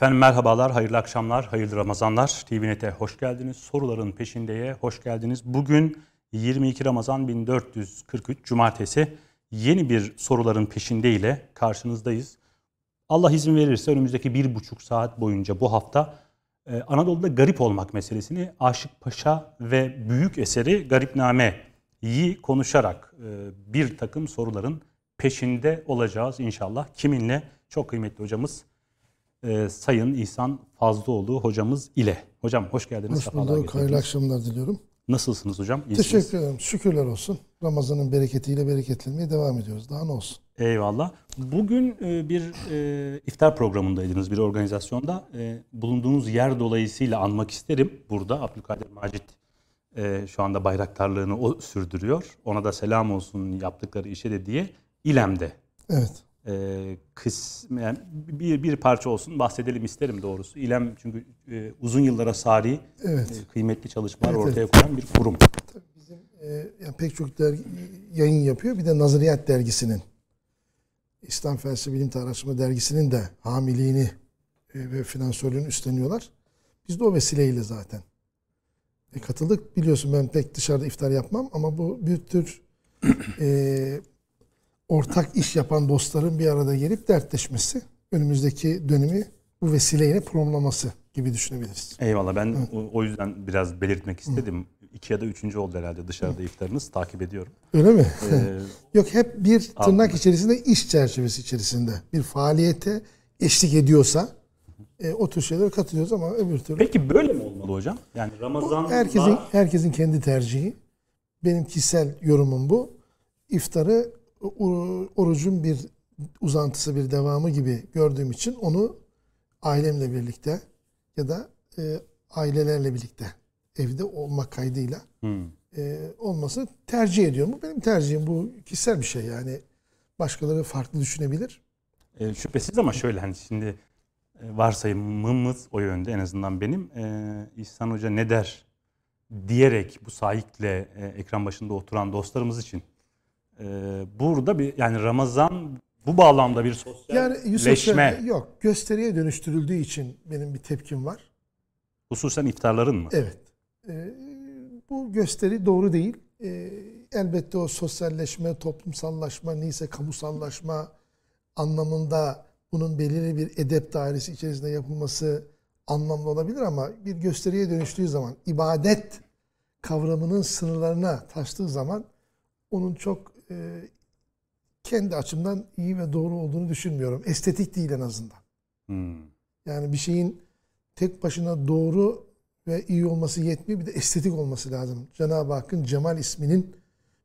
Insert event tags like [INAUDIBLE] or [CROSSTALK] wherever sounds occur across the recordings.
Efendim merhabalar, hayırlı akşamlar, hayırlı Ramazanlar. TVNet'e hoş geldiniz. Soruların peşindeye hoş geldiniz. Bugün 22 Ramazan 1443 Cumartesi yeni bir soruların peşinde ile karşınızdayız. Allah izin verirse önümüzdeki bir buçuk saat boyunca bu hafta e, Anadolu'da garip olmak meselesini Aşık Paşa ve büyük eseri Garipname'yi konuşarak e, bir takım soruların peşinde olacağız inşallah. Kiminle? Çok kıymetli hocamız e, Sayın İhsan Fazlıoğlu hocamız ile. Hocam hoş geldiniz. Hoş bulduk. Hayırlı akşamlar diliyorum. Nasılsınız hocam? İyisiniz. Teşekkür ederim. Şükürler olsun. Ramazan'ın bereketiyle bereketlenmeye devam ediyoruz. Daha ne olsun? Eyvallah. Bugün e, bir e, iftar programındaydınız bir organizasyonda. E, bulunduğunuz yer dolayısıyla anmak isterim. Burada Abdülkadir Macit şu anda bayraktarlığını o sürdürüyor. Ona da selam olsun yaptıkları işe de diye İlem'de. Evet e, kısmen bir bir parça olsun bahsedelim isterim doğrusu. İlem çünkü e, uzun yıllara sari evet. e, kıymetli çalışmalar evet, ortaya evet. koyan bir kurum. Tabii bizim e, yani pek çok dergi, yayın yapıyor. Bir de Nazariyat dergisinin İslam Felsefe Bilim Tarihçılığı dergisinin de hamiliğini e, ve finansörlüğünü üstleniyorlar. Biz de o vesileyle zaten e, katıldık. Biliyorsun ben pek dışarıda iftar yapmam ama bu bir tür e, ortak iş yapan dostların bir arada gelip dertleşmesi, önümüzdeki dönemi bu vesileyle programlaması gibi düşünebiliriz. Eyvallah. Ben evet. o yüzden biraz belirtmek istedim. Hı. İki ya da üçüncü oldu herhalde dışarıda Hı. iftarınız. Takip ediyorum. Öyle mi? Ee, [LAUGHS] Yok hep bir tırnak içerisinde iş çerçevesi içerisinde bir faaliyete eşlik ediyorsa e, o tür şeylere katılıyoruz ama öbür türlü. Peki böyle mi olmalı hocam? Yani Ramazan herkesin herkesin kendi tercihi. Benim kişisel yorumum bu. İftarı orucun bir uzantısı, bir devamı gibi gördüğüm için onu ailemle birlikte ya da e, ailelerle birlikte evde olmak kaydıyla hmm. e, olması tercih ediyorum. Bu benim tercihim. Bu kişisel bir şey yani. Başkaları farklı düşünebilir. E, şüphesiz ama şöyle hani şimdi e, varsayımımız o yönde en azından benim. E, İhsan Hoca ne der diyerek bu sahikle e, ekran başında oturan dostlarımız için burada bir yani Ramazan bu bağlamda bir sosyalleşme yani yok gösteriye dönüştürüldüğü için benim bir tepkim var. Hususen iftarların mı? Evet. Ee, bu gösteri doğru değil. Ee, elbette o sosyalleşme, toplumsallaşma, neyse kamusallaşma anlamında bunun belirli bir edep dairesi içerisinde yapılması anlamlı olabilir ama bir gösteriye dönüştüğü zaman ibadet kavramının sınırlarına taştığı zaman onun çok e, kendi açımdan iyi ve doğru olduğunu düşünmüyorum. Estetik değil en azından. Hmm. Yani bir şeyin tek başına doğru ve iyi olması yetmiyor. Bir de estetik olması lazım. Cenab-ı Hakk'ın Cemal isminin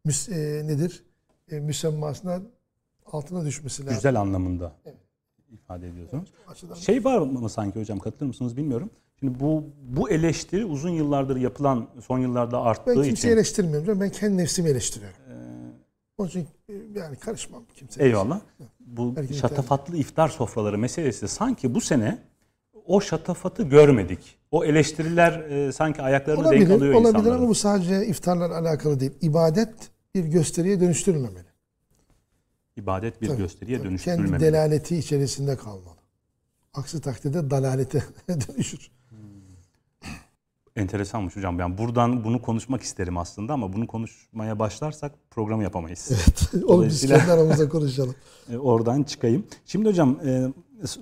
müs, e, nedir? E, müsemmasına altına düşmesi lazım. Güzel anlamında evet. ifade ediyorsunuz. Evet, şey var mı sanki hocam katılır mısınız bilmiyorum. Şimdi bu bu eleştiri uzun yıllardır yapılan son yıllarda arttığı için. Ben kimseyi için... eleştirmiyorum. Ben kendi nefsimi eleştiriyorum. Onun için e, yani karışmam kimse. Eyvallah. Bu Herkes şatafatlı yeterli. iftar sofraları meselesi sanki bu sene o şatafatı görmedik. O eleştiriler e, sanki ayaklarını olabilir, denk alıyor olabilir insanların. ama bu sadece iftarla alakalı değil. İbadet bir gösteriye dönüştürülmemeli. İbadet bir tabii, gösteriye tabii. dönüştürülmemeli. Kendi delaleti içerisinde kalmalı. Aksi takdirde dalalete [LAUGHS] dönüşür enteresanmış hocam. Yani buradan bunu konuşmak isterim aslında ama bunu konuşmaya başlarsak programı yapamayız. [LAUGHS] Evet. Onu biz kendi aramızda konuşalım. [LAUGHS] E, oradan çıkayım. Şimdi hocam e,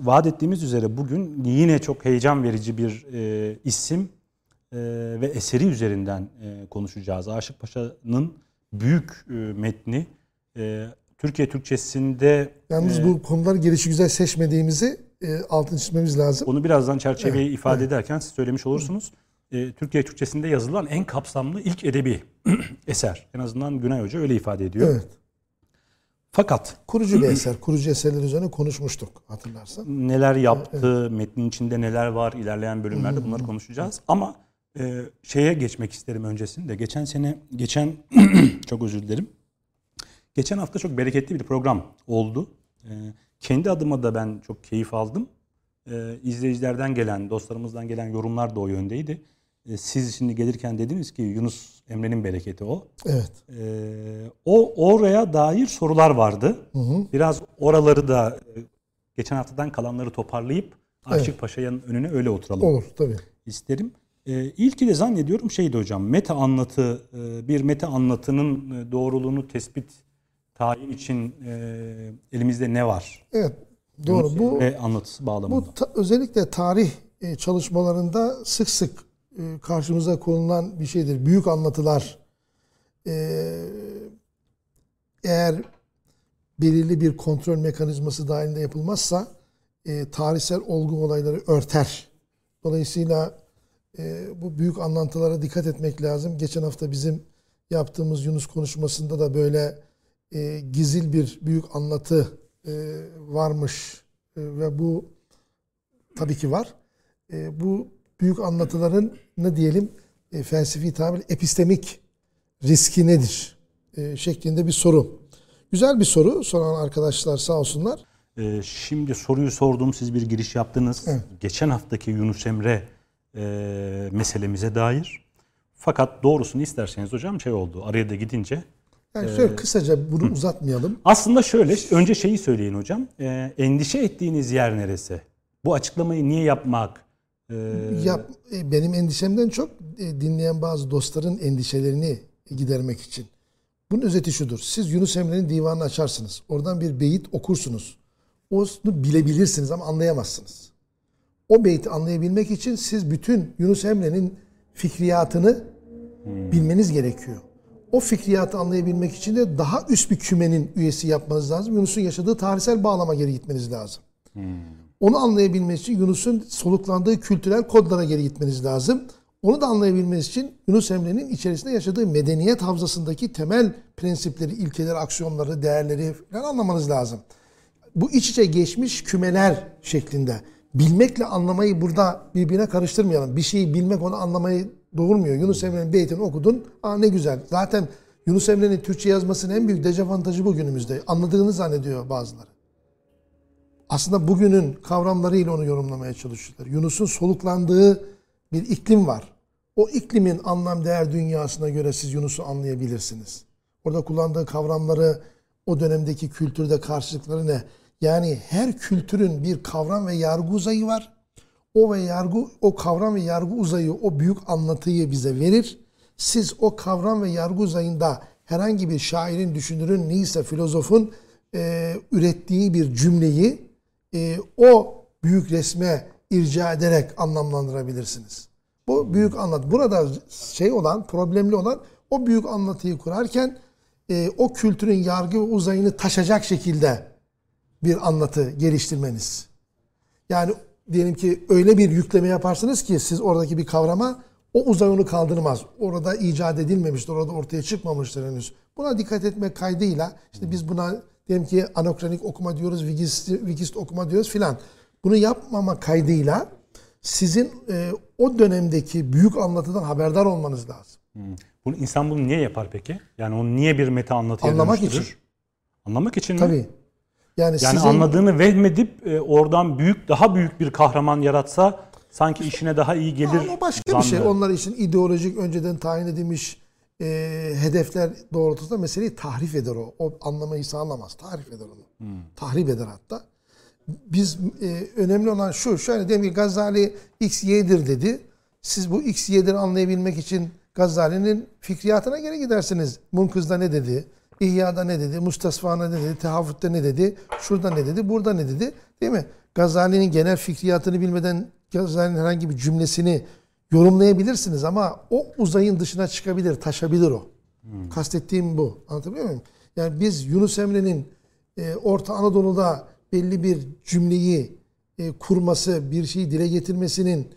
vaat ettiğimiz üzere bugün yine çok heyecan verici bir e, isim e, ve eseri üzerinden e, konuşacağız. Aşık Paşa'nın büyük e, metni e, Türkiye Türkçesinde... Yalnız e, bu konuları gelişi güzel seçmediğimizi e, altını çizmemiz lazım. Onu birazdan çerçeveyi evet, ifade evet. ederken siz söylemiş olursunuz. E, Türkiye Türkçesinde yazılan en kapsamlı ilk edebi [CLEARS THROAT] eser. En azından Günay Hoca öyle ifade ediyor. Evet. Fakat kurucu bir [CLEARS THROAT] eser. Kurucu eserler üzerine konuşmuştuk hatırlarsan. Neler yaptı, evet. metnin içinde neler var, ilerleyen bölümlerde bunları konuşacağız. Ama e, şeye geçmek isterim öncesinde. Geçen sene, geçen [CLEARS THROAT] çok özür dilerim. Geçen hafta çok bereketli bir program oldu. E, kendi adıma da ben çok keyif aldım. E, izleyicilerden gelen, dostlarımızdan gelen yorumlar da o yöndeydi. E, siz şimdi gelirken dediniz ki Yunus Emre'nin bereketi o. Evet. Ee, o oraya dair sorular vardı. Hı hı. Biraz oraları da e, geçen haftadan kalanları toparlayıp Aşık Paşa'nın önüne öyle oturalım Olur tabii. isterim. Ee, ilki de zannediyorum şeydi hocam meta anlatı e, bir meta anlatının e, doğruluğunu tespit tayin için e, elimizde ne var? Evet. Doğru. Bu Ve anlatısı bağlamında. bu ta- özellikle tarih e, çalışmalarında sık sık e, karşımıza konulan bir şeydir. Büyük anlatılar e, eğer belirli bir kontrol mekanizması dahilinde yapılmazsa e, tarihsel olgu olayları örter. Dolayısıyla e, bu büyük anlatılara dikkat etmek lazım. Geçen hafta bizim yaptığımız Yunus konuşmasında da böyle e, gizil bir büyük anlatı e, varmış E, ve bu tabii ki var. E, bu büyük anlatıların ne diyelim e, felsefi tabir epistemik riski nedir e, şeklinde bir soru. Güzel bir soru soran arkadaşlar sağ olsunlar. Ee, şimdi soruyu sordum, siz bir giriş yaptınız. Evet. Geçen haftaki Yunus Emre e, meselemize dair. Fakat doğrusunu isterseniz hocam şey oldu, araya da gidince. Yani şöyle kısaca bunu uzatmayalım. Aslında şöyle, önce şeyi söyleyin hocam. Ee, endişe ettiğiniz yer neresi? Bu açıklamayı niye yapmak? Ee, Yap, e, benim endişemden çok e, dinleyen bazı dostların endişelerini gidermek için. Bunun özeti şudur. Siz Yunus Emre'nin divanını açarsınız. Oradan bir beyit okursunuz. Onu bilebilirsiniz ama anlayamazsınız. O beyti anlayabilmek için siz bütün Yunus Emre'nin fikriyatını bilmeniz gerekiyor. O fikriyatı anlayabilmek için de daha üst bir kümenin üyesi yapmanız lazım. Yunus'un yaşadığı tarihsel bağlama geri gitmeniz lazım. Onu anlayabilmeniz için Yunus'un soluklandığı kültürel kodlara geri gitmeniz lazım. Onu da anlayabilmeniz için Yunus Emre'nin içerisinde yaşadığı medeniyet havzasındaki temel prensipleri, ilkeleri, aksiyonları, değerleri falan anlamanız lazım. Bu iç içe geçmiş kümeler şeklinde. Bilmekle anlamayı burada birbirine karıştırmayalım. Bir şeyi bilmek onu anlamayı doğurmuyor. Yunus Emre'nin beytini okudun. Aa ne güzel. Zaten Yunus Emre'nin Türkçe yazmasının en büyük dezavantajı bu günümüzde. Anladığını zannediyor bazıları aslında bugünün kavramlarıyla onu yorumlamaya çalışıyorlar. Yunus'un soluklandığı bir iklim var. O iklimin anlam değer dünyasına göre siz Yunus'u anlayabilirsiniz. Orada kullandığı kavramları, o dönemdeki kültürde karşılıkları ne? Yani her kültürün bir kavram ve yargı uzayı var. O ve yargı, o kavram ve yargı uzayı, o büyük anlatıyı bize verir. Siz o kavram ve yargı uzayında herhangi bir şairin, düşünürün, neyse filozofun e, ürettiği bir cümleyi e, o büyük resme irca ederek anlamlandırabilirsiniz. Bu büyük anlat. Burada şey olan, problemli olan o büyük anlatıyı kurarken e, o kültürün yargı ve uzayını taşacak şekilde bir anlatı geliştirmeniz. Yani diyelim ki öyle bir yükleme yaparsınız ki siz oradaki bir kavrama o uzay onu kaldırmaz. Orada icat edilmemiştir, orada ortaya çıkmamıştır henüz. Buna dikkat etmek kaydıyla işte biz buna diyelim ki anakronik okuma diyoruz, vigist, vigist okuma diyoruz filan. Bunu yapmama kaydıyla sizin e, o dönemdeki büyük anlatıdan haberdar olmanız lazım. bunu, insan bunu niye yapar peki? Yani onu niye bir meta anlatıya Anlamak dönüştürür? için. Anlamak için mi? Tabii. Yani, Yani sizin, anladığını vehmedip e, oradan büyük, daha büyük bir kahraman yaratsa sanki işine daha iyi gelir. Ama başka bir şey. Onlar için ideolojik önceden tayin edilmiş e, hedefler doğrultusunda meseleyi tahrif eder o. O anlamayı sağlamaz. Tahrif eder onu. Tahrip eder hatta. Biz e, önemli olan şu. Şöyle diyelim ki Gazali X, Y'dir dedi. Siz bu X, Y'dir anlayabilmek için Gazali'nin fikriyatına geri gidersiniz. Munkız'da ne dedi? İhya'da ne dedi? Mustasfa'da ne dedi? Tehavvüt'te ne dedi? Şurada ne dedi? Burada ne dedi? Değil mi? Gazali'nin genel fikriyatını bilmeden Gazali'nin herhangi bir cümlesini yorumlayabilirsiniz ama o uzayın dışına çıkabilir, taşabilir o. Kastettiğim bu. Anlatabiliyor muyum? Yani biz Yunus Emre'nin e, Orta Anadolu'da belli bir cümleyi e, kurması, bir şeyi dile getirmesinin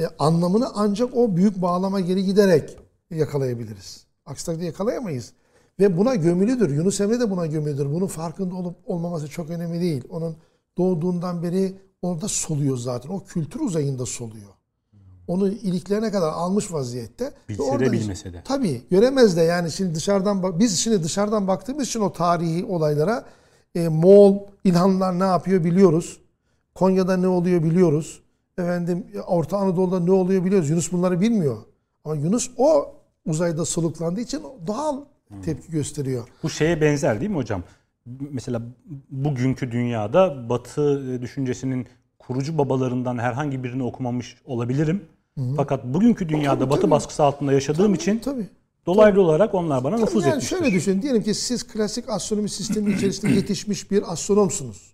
e, anlamını ancak o büyük bağlama geri giderek yakalayabiliriz. Aksi takdirde yakalayamayız. Ve buna gömülüdür. Yunus Emre de buna gömülüdür. Bunun farkında olup olmaması çok önemli değil. Onun doğduğundan beri orada soluyor zaten. O kültür uzayında soluyor. Onu iliklerine kadar almış vaziyette. Bilse de bilmese de. Tabii göremez de yani şimdi dışarıdan bak biz şimdi dışarıdan baktığımız için o tarihi olaylara e, Moğol İlhanlar ne yapıyor biliyoruz. Konya'da ne oluyor biliyoruz. Efendim Orta Anadolu'da ne oluyor biliyoruz. Yunus bunları bilmiyor. Ama Yunus o uzayda soluklandığı için doğal tepki gösteriyor. Bu şeye benzer değil mi hocam? Mesela bugünkü dünyada Batı e, düşüncesinin kurucu babalarından herhangi birini okumamış olabilirim. Fakat bugünkü dünyada Batı baskısı altında yaşadığım için Tabii. dolaylı olarak onlar bana nüfuz Yani etmiştir. şöyle düşünün. Diyelim ki siz klasik astronomi sistemi içerisinde [CLEARS THROAT] yetişmiş bir astronomsunuz.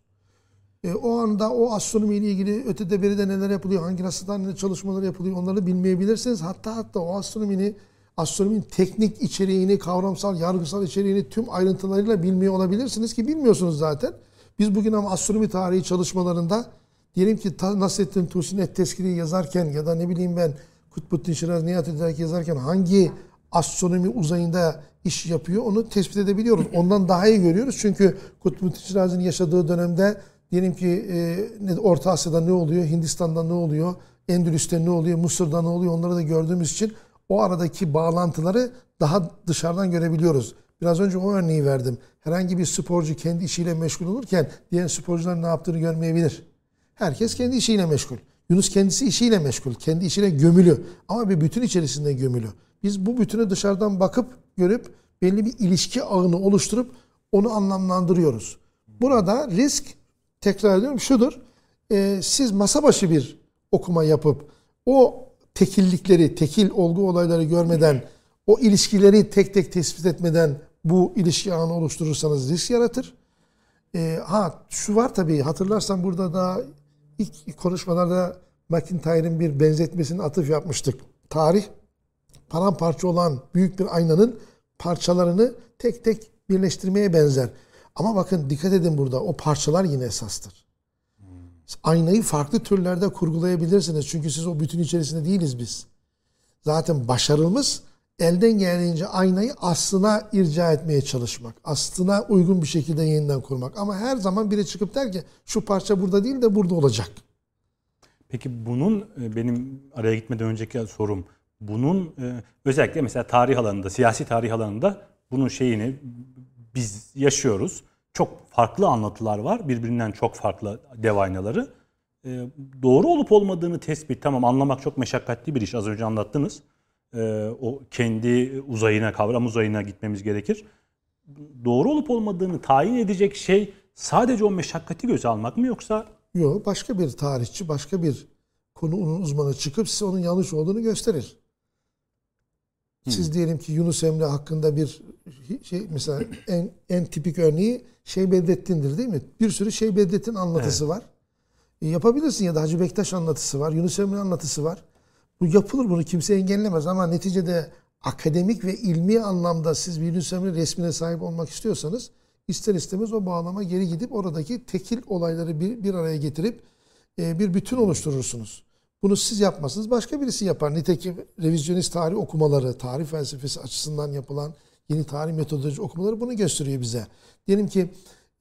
E, o anda o astronomiyle ilgili ötede beride neler yapılıyor, hangi hastaneler çalışmalar yapılıyor onları bilmeyebilirsiniz. Hatta hatta o astronominin astronominin teknik içeriğini, kavramsal, yargısal içeriğini tüm ayrıntılarıyla bilmiyor olabilirsiniz ki bilmiyorsunuz zaten. Biz bugün ama astronomi tarihi çalışmalarında diyelim ki Nasrettin Tusi'nin Et Tezkire'yi yazarken ya da ne bileyim ben Kutbuddin Şiraz Nihat Ederek yazarken hangi astronomi uzayında iş yapıyor onu tespit edebiliyoruz. Ondan daha iyi görüyoruz. Çünkü Kutbuddin Şiraz'ın yaşadığı dönemde diyelim ki e, Orta Asya'da ne oluyor, Hindistan'da ne oluyor, Endülüs'te ne oluyor, Mısır'da ne oluyor onları da gördüğümüz için o aradaki bağlantıları daha dışarıdan görebiliyoruz. Biraz önce o örneği verdim. Herhangi bir sporcu kendi işiyle meşgul olurken diğer sporcuların ne yaptığını görmeyebilir. Herkes kendi işiyle meşgul. Yunus kendisi işiyle meşgul. Kendi işine gömülü. Ama bir bütün içerisinde gömülü. Biz bu bütünü dışarıdan bakıp görüp belli bir ilişki ağını oluşturup onu anlamlandırıyoruz. Burada risk tekrar ediyorum şudur. Ee, siz masa başı bir okuma yapıp o tekillikleri, tekil olgu olayları görmeden, o ilişkileri tek tek tespit etmeden bu ilişki ağını oluşturursanız risk yaratır. Ee, ha şu var tabii hatırlarsan burada da ilk konuşmalarda McIntyre'in bir benzetmesini atıf yapmıştık. Tarih paramparça olan büyük bir aynanın parçalarını tek tek birleştirmeye benzer. Ama bakın dikkat edin burada o parçalar yine esastır. Aynayı farklı türlerde kurgulayabilirsiniz. Çünkü siz o bütün içerisinde değiliz biz. Zaten başarımız elden geldiğince aynayı aslına irca etmeye çalışmak. Aslına uygun bir şekilde yeniden kurmak. Ama her zaman biri çıkıp der ki şu parça burada değil de burada olacak. Peki bunun e, benim araya gitmeden önceki sorum bunun e, özellikle mesela tarih alanında, siyasi tarih alanında bunun şeyini biz yaşıyoruz. Çok farklı anlatılar var. Birbirinden çok farklı dev aynaları. E, Doğru olup olmadığını tespit, tamam anlamak çok meşakkatli bir iş. Az önce anlattınız. E, O kendi uzayına, kavram uzayına gitmemiz gerekir. Doğru olup olmadığını tayin edecek şey sadece o meşakkati göze almak mı yoksa Yok başka bir tarihçi, başka bir konunun uzmanı çıkıp size onun yanlış olduğunu gösterir. Siz diyelim ki Yunus Emre hakkında bir şey mesela en en tipik örneği Şeyh Bedrettin'dir değil mi? Bir sürü Şeyh Bedrettin anlatısı var. E, yapabilirsin ya da Hacı Bektaş anlatısı var, Yunus Emre anlatısı var. Bu yapılır bunu kimse engellemez ama neticede akademik ve ilmi anlamda siz Yunus Emre resmine sahip olmak istiyorsanız ister istemez o bağlama geri gidip oradaki tekil olayları bir, bir araya getirip e, bir bütün oluşturursunuz. Bunu siz yapmazsınız başka birisi yapar. Nitekim revizyonist tarih okumaları, tarih felsefesi açısından yapılan yeni tarih metodoloji okumaları bunu gösteriyor bize. Diyelim ki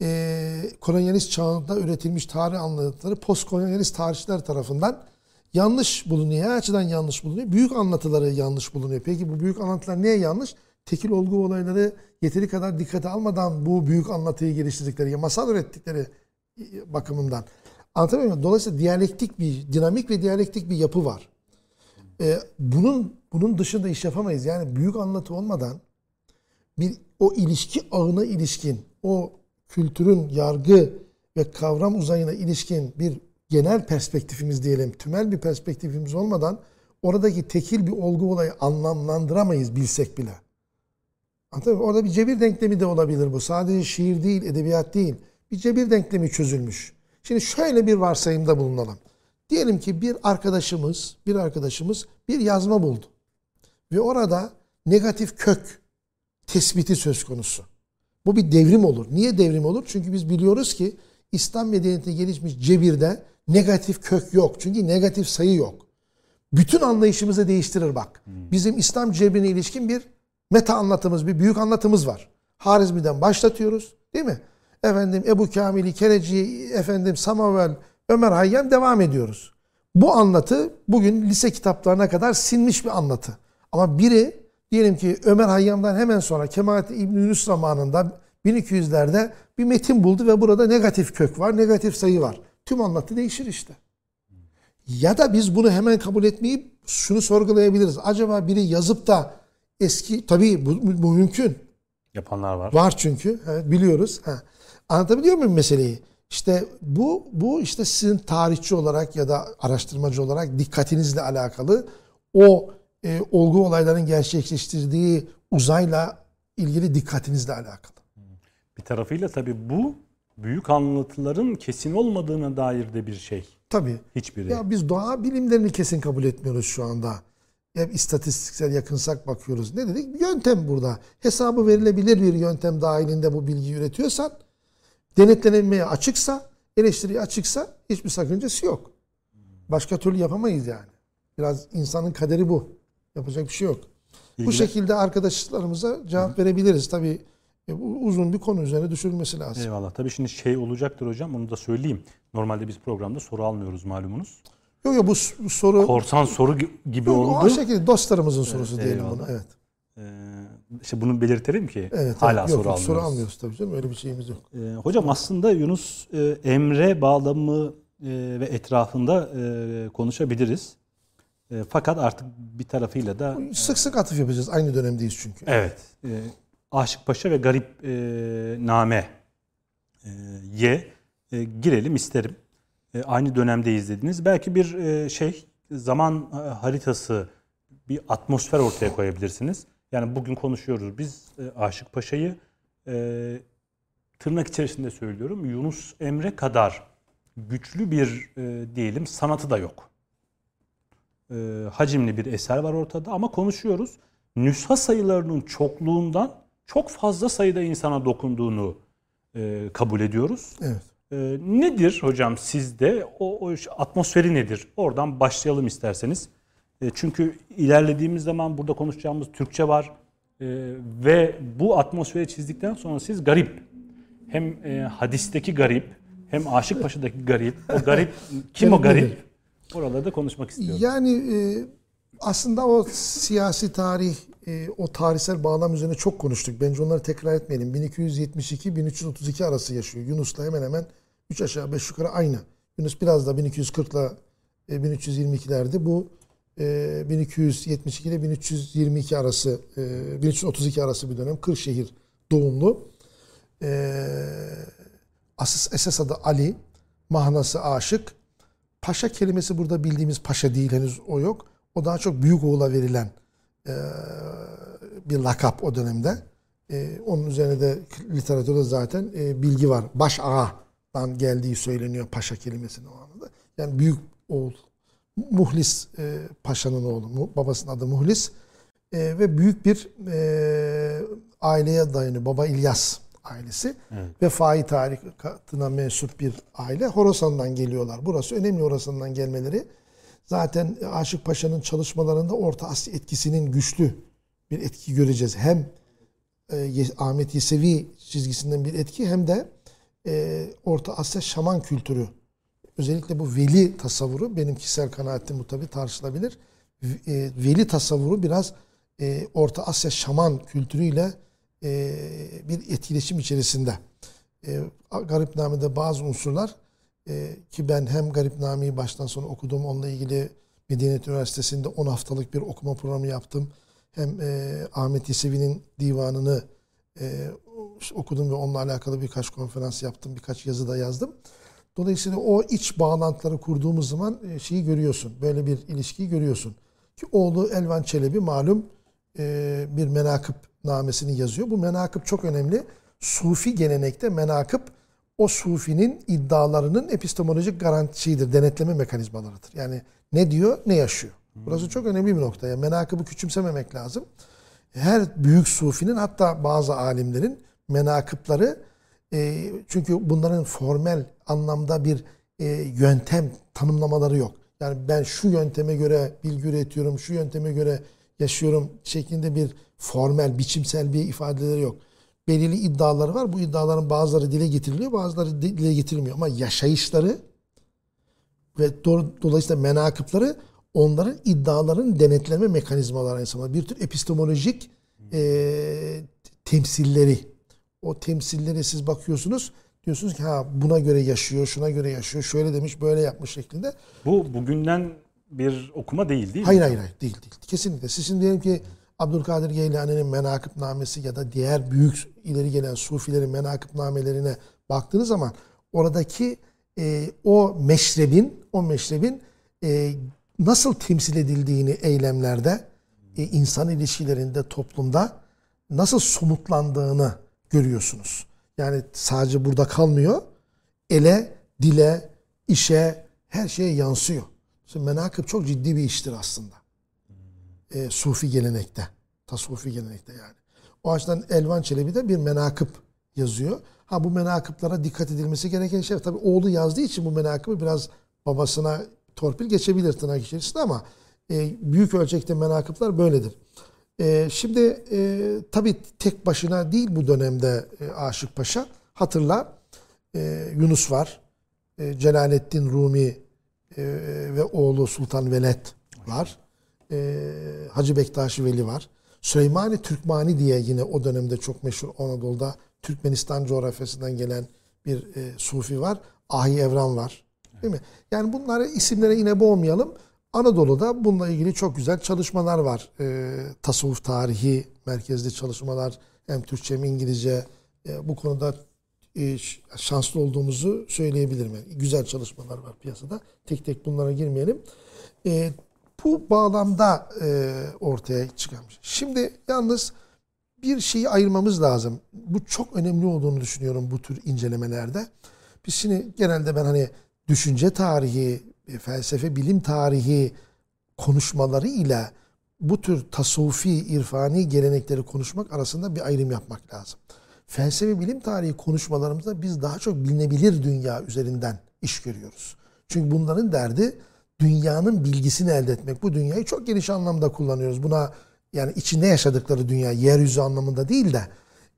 e, kolonyalist çağında üretilmiş tarih anlatıları postkolonyalist tarihçiler tarafından yanlış bulunuyor. Her açıdan yanlış bulunuyor. Büyük anlatıları yanlış bulunuyor. Peki bu büyük anlatılar niye yanlış? Tekil olgu olayları yeteri kadar dikkate almadan bu büyük anlatıyı geliştirdikleri, masal ürettikleri e, bakımından. Anlatabiliyor muyum? Dolayısıyla diyalektik bir, dinamik ve diyalektik bir yapı var. Ee, bunun bunun dışında iş yapamayız. Yani büyük anlatı olmadan bir o ilişki ağına ilişkin, o kültürün yargı ve kavram uzayına ilişkin bir genel perspektifimiz diyelim, tümel bir perspektifimiz olmadan oradaki tekil bir olgu olayı anlamlandıramayız bilsek bile. Muyum? Orada bir cebir denklemi de olabilir bu. Sadece şiir değil, edebiyat değil. Bir cebir denklemi çözülmüş. Şimdi şöyle bir varsayımda bulunalım. Diyelim ki bir arkadaşımız, bir arkadaşımız bir yazma buldu. Ve orada negatif kök tespiti söz konusu. Bu bir devrim olur. Niye devrim olur? Çünkü biz biliyoruz ki İslam medeniyetine gelişmiş cebirde negatif kök yok. Çünkü negatif sayı yok. Bütün anlayışımızı değiştirir bak. Bizim İslam cebrine ilişkin bir meta anlatımız, bir büyük anlatımız var. Harizmi'den başlatıyoruz. Değil mi? Efendim Ebu Kamil'i, Kereci'yi, efendim Samavel, Ömer Hayyam devam ediyoruz. Bu anlatı bugün lise kitaplarına kadar sinmiş bir anlatı. Ama biri diyelim ki Ömer Hayyam'dan hemen sonra Kemalettin İbn Yunus zamanında 1200'lerde bir metin buldu ve burada negatif kök var, negatif sayı var. Tüm anlatı değişir işte. Ya da biz bunu hemen kabul etmeyip şunu sorgulayabiliriz. Acaba biri yazıp da eski tabii bu, bu mümkün. yapanlar var? Var çünkü. Evet, biliyoruz. Ha. Anlatabiliyor muyum meseleyi? İşte bu bu işte sizin tarihçi olarak ya da araştırmacı olarak dikkatinizle alakalı o e, olgu olayların gerçekleştirdiği uzayla ilgili dikkatinizle alakalı. Bir tarafıyla tabii bu büyük anlatıların kesin olmadığına dair de bir şey. Tabii. Hiçbiri. Ya biz doğa bilimlerini kesin kabul etmiyoruz şu anda. Hep istatistiksel yakınsak bakıyoruz. Ne dedik? Yöntem burada. Hesabı verilebilir bir yöntem dahilinde bu bilgiyi üretiyorsan, denetlenmeye açıksa, eleştiriye açıksa hiçbir sakıncası yok. Başka türlü yapamayız yani. Biraz insanın kaderi bu. Yapacak bir şey yok. Bu İlgili- şekilde arkadaşlarımıza cevap verebiliriz. Tabii e, bu uzun bir konu üzerine düşünülmesi lazım. Eyvallah. Tabii şimdi şey olacaktır hocam onu da söyleyeyim. Normalde biz programda soru almıyoruz malumunuz. Yok yok bu, soru Korsan soru gi- gibi Yok, oldu. o şekilde dostlarımızın sorusu diyelim eyvallah. bunu. Evet. Ee, işte bunu belirtelim ki Evet, hala evet. soru yok, yok, almıyoruz. soru almıyoruz tabii canım. Öyle bir şeyimiz yok. Ee, hocam aslında Yunus e, Emre bağlamı e, ve etrafında e, konuşabiliriz. E, fakat artık bir tarafıyla da Sık sık atıf yapacağız. Aynı dönemdeyiz çünkü. evet e, Aşık Paşa ve Garip e, Name e, ye e, girelim isterim. E, aynı dönemdeyiz dediniz. Belki bir e, şey zaman e, haritası bir atmosfer ortaya koyabilirsiniz. Yani bugün konuşuyoruz biz e, Aşık Paşa'yı e, tırnak içerisinde söylüyorum Yunus Emre kadar güçlü bir e, diyelim sanatı da yok. E, hacimli bir eser var ortada ama konuşuyoruz. Nüsha sayılarının çokluğundan çok fazla sayıda insana dokunduğunu e, kabul ediyoruz. Evet. E, nedir hocam sizde o, o atmosferi nedir? Oradan başlayalım isterseniz. E, çünkü ilerlediğimiz zaman burada konuşacağımız Türkçe var E, ve bu atmosferi çizdikten sonra siz garip hem e, hadisteki garip hem Aşık Paşa'daki garip o garip [LAUGHS] kim o Garip garip? Oralarda konuşmak istiyorum. Yani e, aslında o siyasi tarih, e, o tarihsel bağlam üzerine çok konuştuk. Bence onları tekrar etmeyelim. 1272-1332 arası yaşıyor. Yunus'la hemen hemen 3 aşağı 5 yukarı aynı. Yunus biraz da 1240'la e, 1322'lerde bu e, 1272 ile 1322 arası, e, 1332 arası bir dönem. Kırşehir doğumlu. E, asıl esas adı Ali, mahnası aşık. Paşa kelimesi burada bildiğimiz paşa değil henüz o yok. O daha çok büyük oğula verilen e, bir lakap o dönemde. E, onun üzerine de literatürde zaten e, bilgi var. Baş ağadan geldiği söyleniyor paşa kelimesinin o anlamda. Yani büyük oğul. Muhlis e, paşanın oğlu. Mu- babasının adı Muhlis. E, ve büyük bir e, aileye dayanıyor. Baba İlyas ailesi. Evet. Ve Fahi tarikatına mensup bir aile. Horasan'dan geliyorlar. Burası önemli Horasan'dan gelmeleri. Zaten Aşık Paşa'nın çalışmalarında Orta Asya etkisinin güçlü bir etki göreceğiz. Hem e, Ahmet Yesevi çizgisinden bir etki hem de e, Orta Asya şaman kültürü. Özellikle bu veli tasavvuru benim kişisel kanaatim bu tabii tartışılabilir. E, veli tasavvuru biraz e, Orta Asya şaman kültürüyle e, bir etkileşim içerisinde. E, Garipname'de bazı unsurlar e, ki ben hem Garipname'yi baştan sona okudum. Onunla ilgili Medeniyet Üniversitesi'nde 10 haftalık bir okuma programı yaptım. Hem e, Ahmet Yesevi'nin divanını e, okudum ve onunla alakalı birkaç konferans yaptım. Birkaç yazı da yazdım. Dolayısıyla o iç bağlantıları kurduğumuz zaman e, şeyi görüyorsun. Böyle bir ilişkiyi görüyorsun. Ki oğlu Elvan Çelebi malum e, bir menakıb namesini yazıyor. Bu menakıb çok önemli. Sufi gelenekte menakıb o sufinin iddialarının epistemolojik garantisidir, denetleme mekanizmalarıdır. Yani ne diyor, ne yaşıyor. Burası çok önemli bir nokta. Yani menakıbı küçümsememek lazım. Her büyük sufinin hatta bazı alimlerin menakıpları e, çünkü bunların formel anlamda bir e, yöntem tanımlamaları yok. Yani ben şu yönteme göre bilgi üretiyorum, şu yönteme göre yaşıyorum şeklinde bir formel, biçimsel bir ifadeleri yok. Belirli iddiaları var. Bu iddiaların bazıları dile getiriliyor, bazıları dile getirilmiyor. Ama yaşayışları ve do- dolayısıyla menakıpları onların iddiaların denetleme mekanizmaları aynı. Bir tür epistemolojik e, temsilleri. O temsillere siz bakıyorsunuz. Diyorsunuz ki ha buna göre yaşıyor, şuna göre yaşıyor, şöyle demiş, böyle yapmış şeklinde. Bu bugünden bir okuma değil değil mi? Hayır hayır hayır değil değil. Kesinlikle. Siz şimdi diyelim ki Abdülkadir Geylani'nin menakıp namesi ya da diğer büyük ileri gelen sufilerin menakıp namelerine baktığınız zaman oradaki e, o meşrebin, o meşrebin e, nasıl temsil edildiğini eylemlerde, e, insan ilişkilerinde, toplumda nasıl somutlandığını görüyorsunuz. Yani sadece burada kalmıyor. Ele, dile, işe, her şeye yansıyor. Şimdi menakıb çok ciddi bir iştir aslında. E, Sufi gelenekte. Tasavvufi gelenekte yani. O açıdan Elvan Çelebi de bir menakıb yazıyor. Ha bu menakıplara dikkat edilmesi gereken şey. Tabii oğlu yazdığı için bu menakıbı biraz babasına torpil geçebilir tırnak içerisinde ama e, büyük ölçekte menakıplar böyledir. E, şimdi e, tabii tek başına değil bu dönemde e, Aşık Paşa. Hatırla e, Yunus var. E, Celaleddin Rumi e, ve oğlu Sultan Veled var. E, Hacı Bektaşi Veli var. Süleymani Türkmani diye yine o dönemde çok meşhur Anadolu'da Türkmenistan coğrafyasından gelen bir e, sufi var. Ahi Evran var. Değil mi? Yani bunları isimlere yine boğmayalım. Anadolu'da bununla ilgili çok güzel çalışmalar var. E, tasavvuf tarihi merkezli çalışmalar hem Türkçe hem İngilizce e, bu konuda e, şanslı olduğumuzu söyleyebilirim. Yani güzel çalışmalar var piyasada. Tek tek bunlara girmeyelim. E, bu bağlamda e, ortaya çıkarmış. Şimdi yalnız bir şeyi ayırmamız lazım. Bu çok önemli olduğunu düşünüyorum bu tür incelemelerde. Biz şimdi genelde ben hani düşünce tarihi, felsefe, bilim tarihi konuşmaları ile bu tür tasavvufi, irfani gelenekleri konuşmak arasında bir ayrım yapmak lazım. Felsefe, bilim tarihi konuşmalarımızda biz daha çok bilinebilir dünya üzerinden iş görüyoruz. Çünkü bunların derdi dünyanın bilgisini elde etmek. Bu dünyayı çok geniş anlamda kullanıyoruz. Buna yani içinde yaşadıkları dünya, yeryüzü anlamında değil de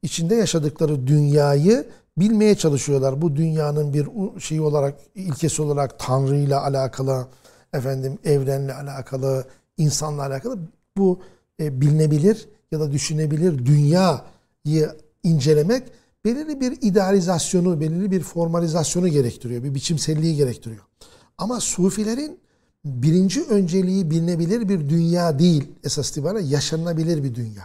içinde yaşadıkları dünyayı bilmeye çalışıyorlar. Bu dünyanın bir şeyi olarak, ilkesi olarak Tanrı ile alakalı, efendim evrenle alakalı, insanla alakalı bu e, bilinebilir ya da düşünebilir dünyayı incelemek belirli bir idealizasyonu, belirli bir formalizasyonu gerektiriyor. Bir biçimselliği gerektiriyor. Ama Sufilerin birinci önceliği bilinebilir bir dünya değil esas itibariyle yaşanabilir bir dünya.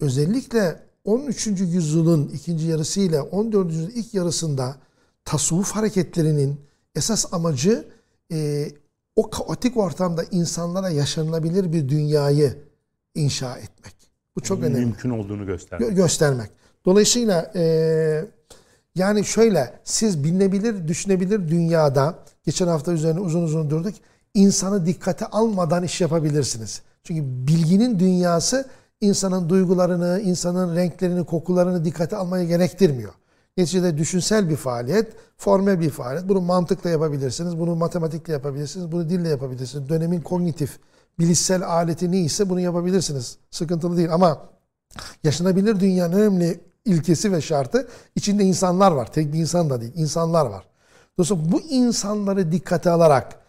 Özellikle 13. yüzyılın ikinci yarısı ile 14. yüzyılın ilk yarısında tasavvuf hareketlerinin esas amacı e, o kaotik ortamda insanlara yaşanılabilir bir dünyayı inşa etmek. Bu çok Bunun önemli. Mümkün olduğunu göstermek. Gö- göstermek. Dolayısıyla e, yani şöyle siz bilinebilir, düşünebilir dünyada geçen hafta üzerine uzun uzun durduk. İnsanı dikkate almadan iş yapabilirsiniz. Çünkü bilginin dünyası insanın duygularını, insanın renklerini, kokularını dikkate almaya gerektirmiyor. Neticede düşünsel bir faaliyet, formel bir faaliyet. Bunu mantıkla yapabilirsiniz, bunu matematikle yapabilirsiniz, bunu dille yapabilirsiniz. Dönemin kognitif, bilişsel aleti neyse bunu yapabilirsiniz. Sıkıntılı değil ama yaşanabilir dünyanın önemli ilkesi ve şartı içinde insanlar var. Tek bir insan da değil, insanlar var. Dolayısıyla bu insanları dikkate alarak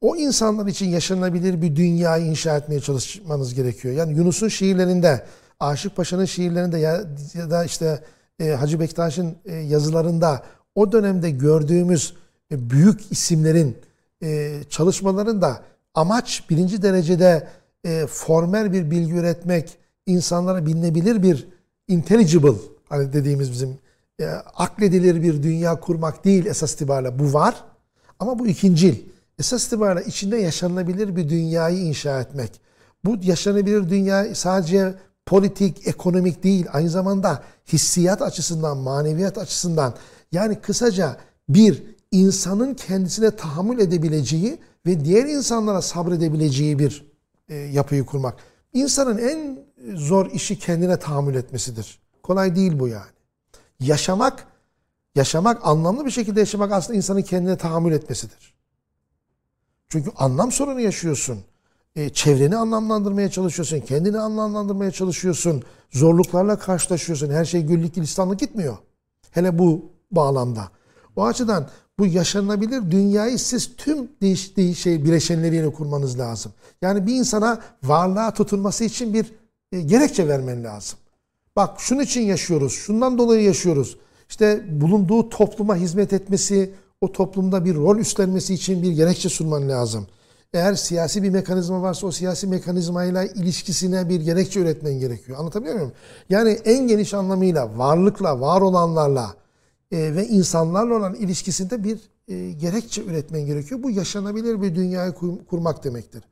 o insanlar için yaşanabilir bir dünyayı inşa etmeye çalışmanız gerekiyor. Yani Yunus'un şiirlerinde, Aşık Paşa'nın şiirlerinde ya, ya da işte e, Hacı Bektaş'ın e, yazılarında o dönemde gördüğümüz e, büyük isimlerin e, çalışmalarında amaç birinci derecede e, formel bir bilgi üretmek, insanlara bilinebilir bir intelligible hani dediğimiz bizim e, akledilir bir dünya kurmak değil esas itibariyle bu var. Ama bu ikincil. Esas itibariyle içinde yaşanabilir bir dünyayı inşa etmek. Bu yaşanabilir dünya sadece politik, ekonomik değil. Aynı zamanda hissiyat açısından, maneviyat açısından. Yani kısaca bir insanın kendisine tahammül edebileceği ve diğer insanlara sabredebileceği bir e, yapıyı kurmak. İnsanın en zor işi kendine tahammül etmesidir. Kolay değil bu yani. Yaşamak, yaşamak, anlamlı bir şekilde yaşamak aslında insanın kendine tahammül etmesidir. Çünkü anlam sorunu yaşıyorsun. E, çevreni anlamlandırmaya çalışıyorsun. Kendini anlamlandırmaya çalışıyorsun. Zorluklarla karşılaşıyorsun. Her şey güllük gülistanlık gitmiyor. Hele bu bağlamda. O açıdan bu yaşanabilir dünyayı siz tüm değiş, şey bileşenleriyle kurmanız lazım. Yani bir insana varlığa tutunması için bir e, gerekçe vermen lazım. Bak şunun için yaşıyoruz, şundan dolayı yaşıyoruz. İşte bulunduğu topluma hizmet etmesi, o toplumda bir rol üstlenmesi için bir gerekçe sunman lazım. Eğer siyasi bir mekanizma varsa o siyasi mekanizmayla ilişkisine bir gerekçe üretmen gerekiyor. Anlatabiliyor muyum? Yani en geniş anlamıyla varlıkla, var olanlarla e, ve insanlarla olan ilişkisinde bir e, gerekçe üretmen gerekiyor. Bu yaşanabilir bir dünyayı kur- kurmak demektir.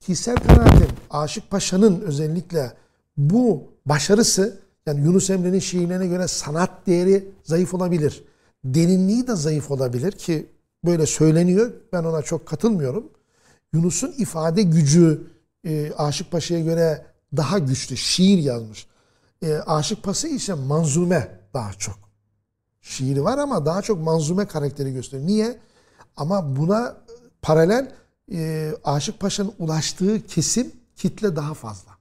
Kişisel kanaatim Aşık Paşa'nın özellikle bu başarısı yani Yunus Emre'nin şiirlerine göre sanat değeri zayıf olabilir. Derinliği de zayıf olabilir ki böyle söyleniyor. Ben ona çok katılmıyorum. Yunus'un ifade gücü e, Aşık Paşa'ya göre daha güçlü. Şiir yazmış. E, Aşık Paşa ise manzume daha çok. Şiiri var ama daha çok manzume karakteri gösteriyor. Niye? Ama buna paralel e, Aşık Paşa'nın ulaştığı kesim kitle daha fazla.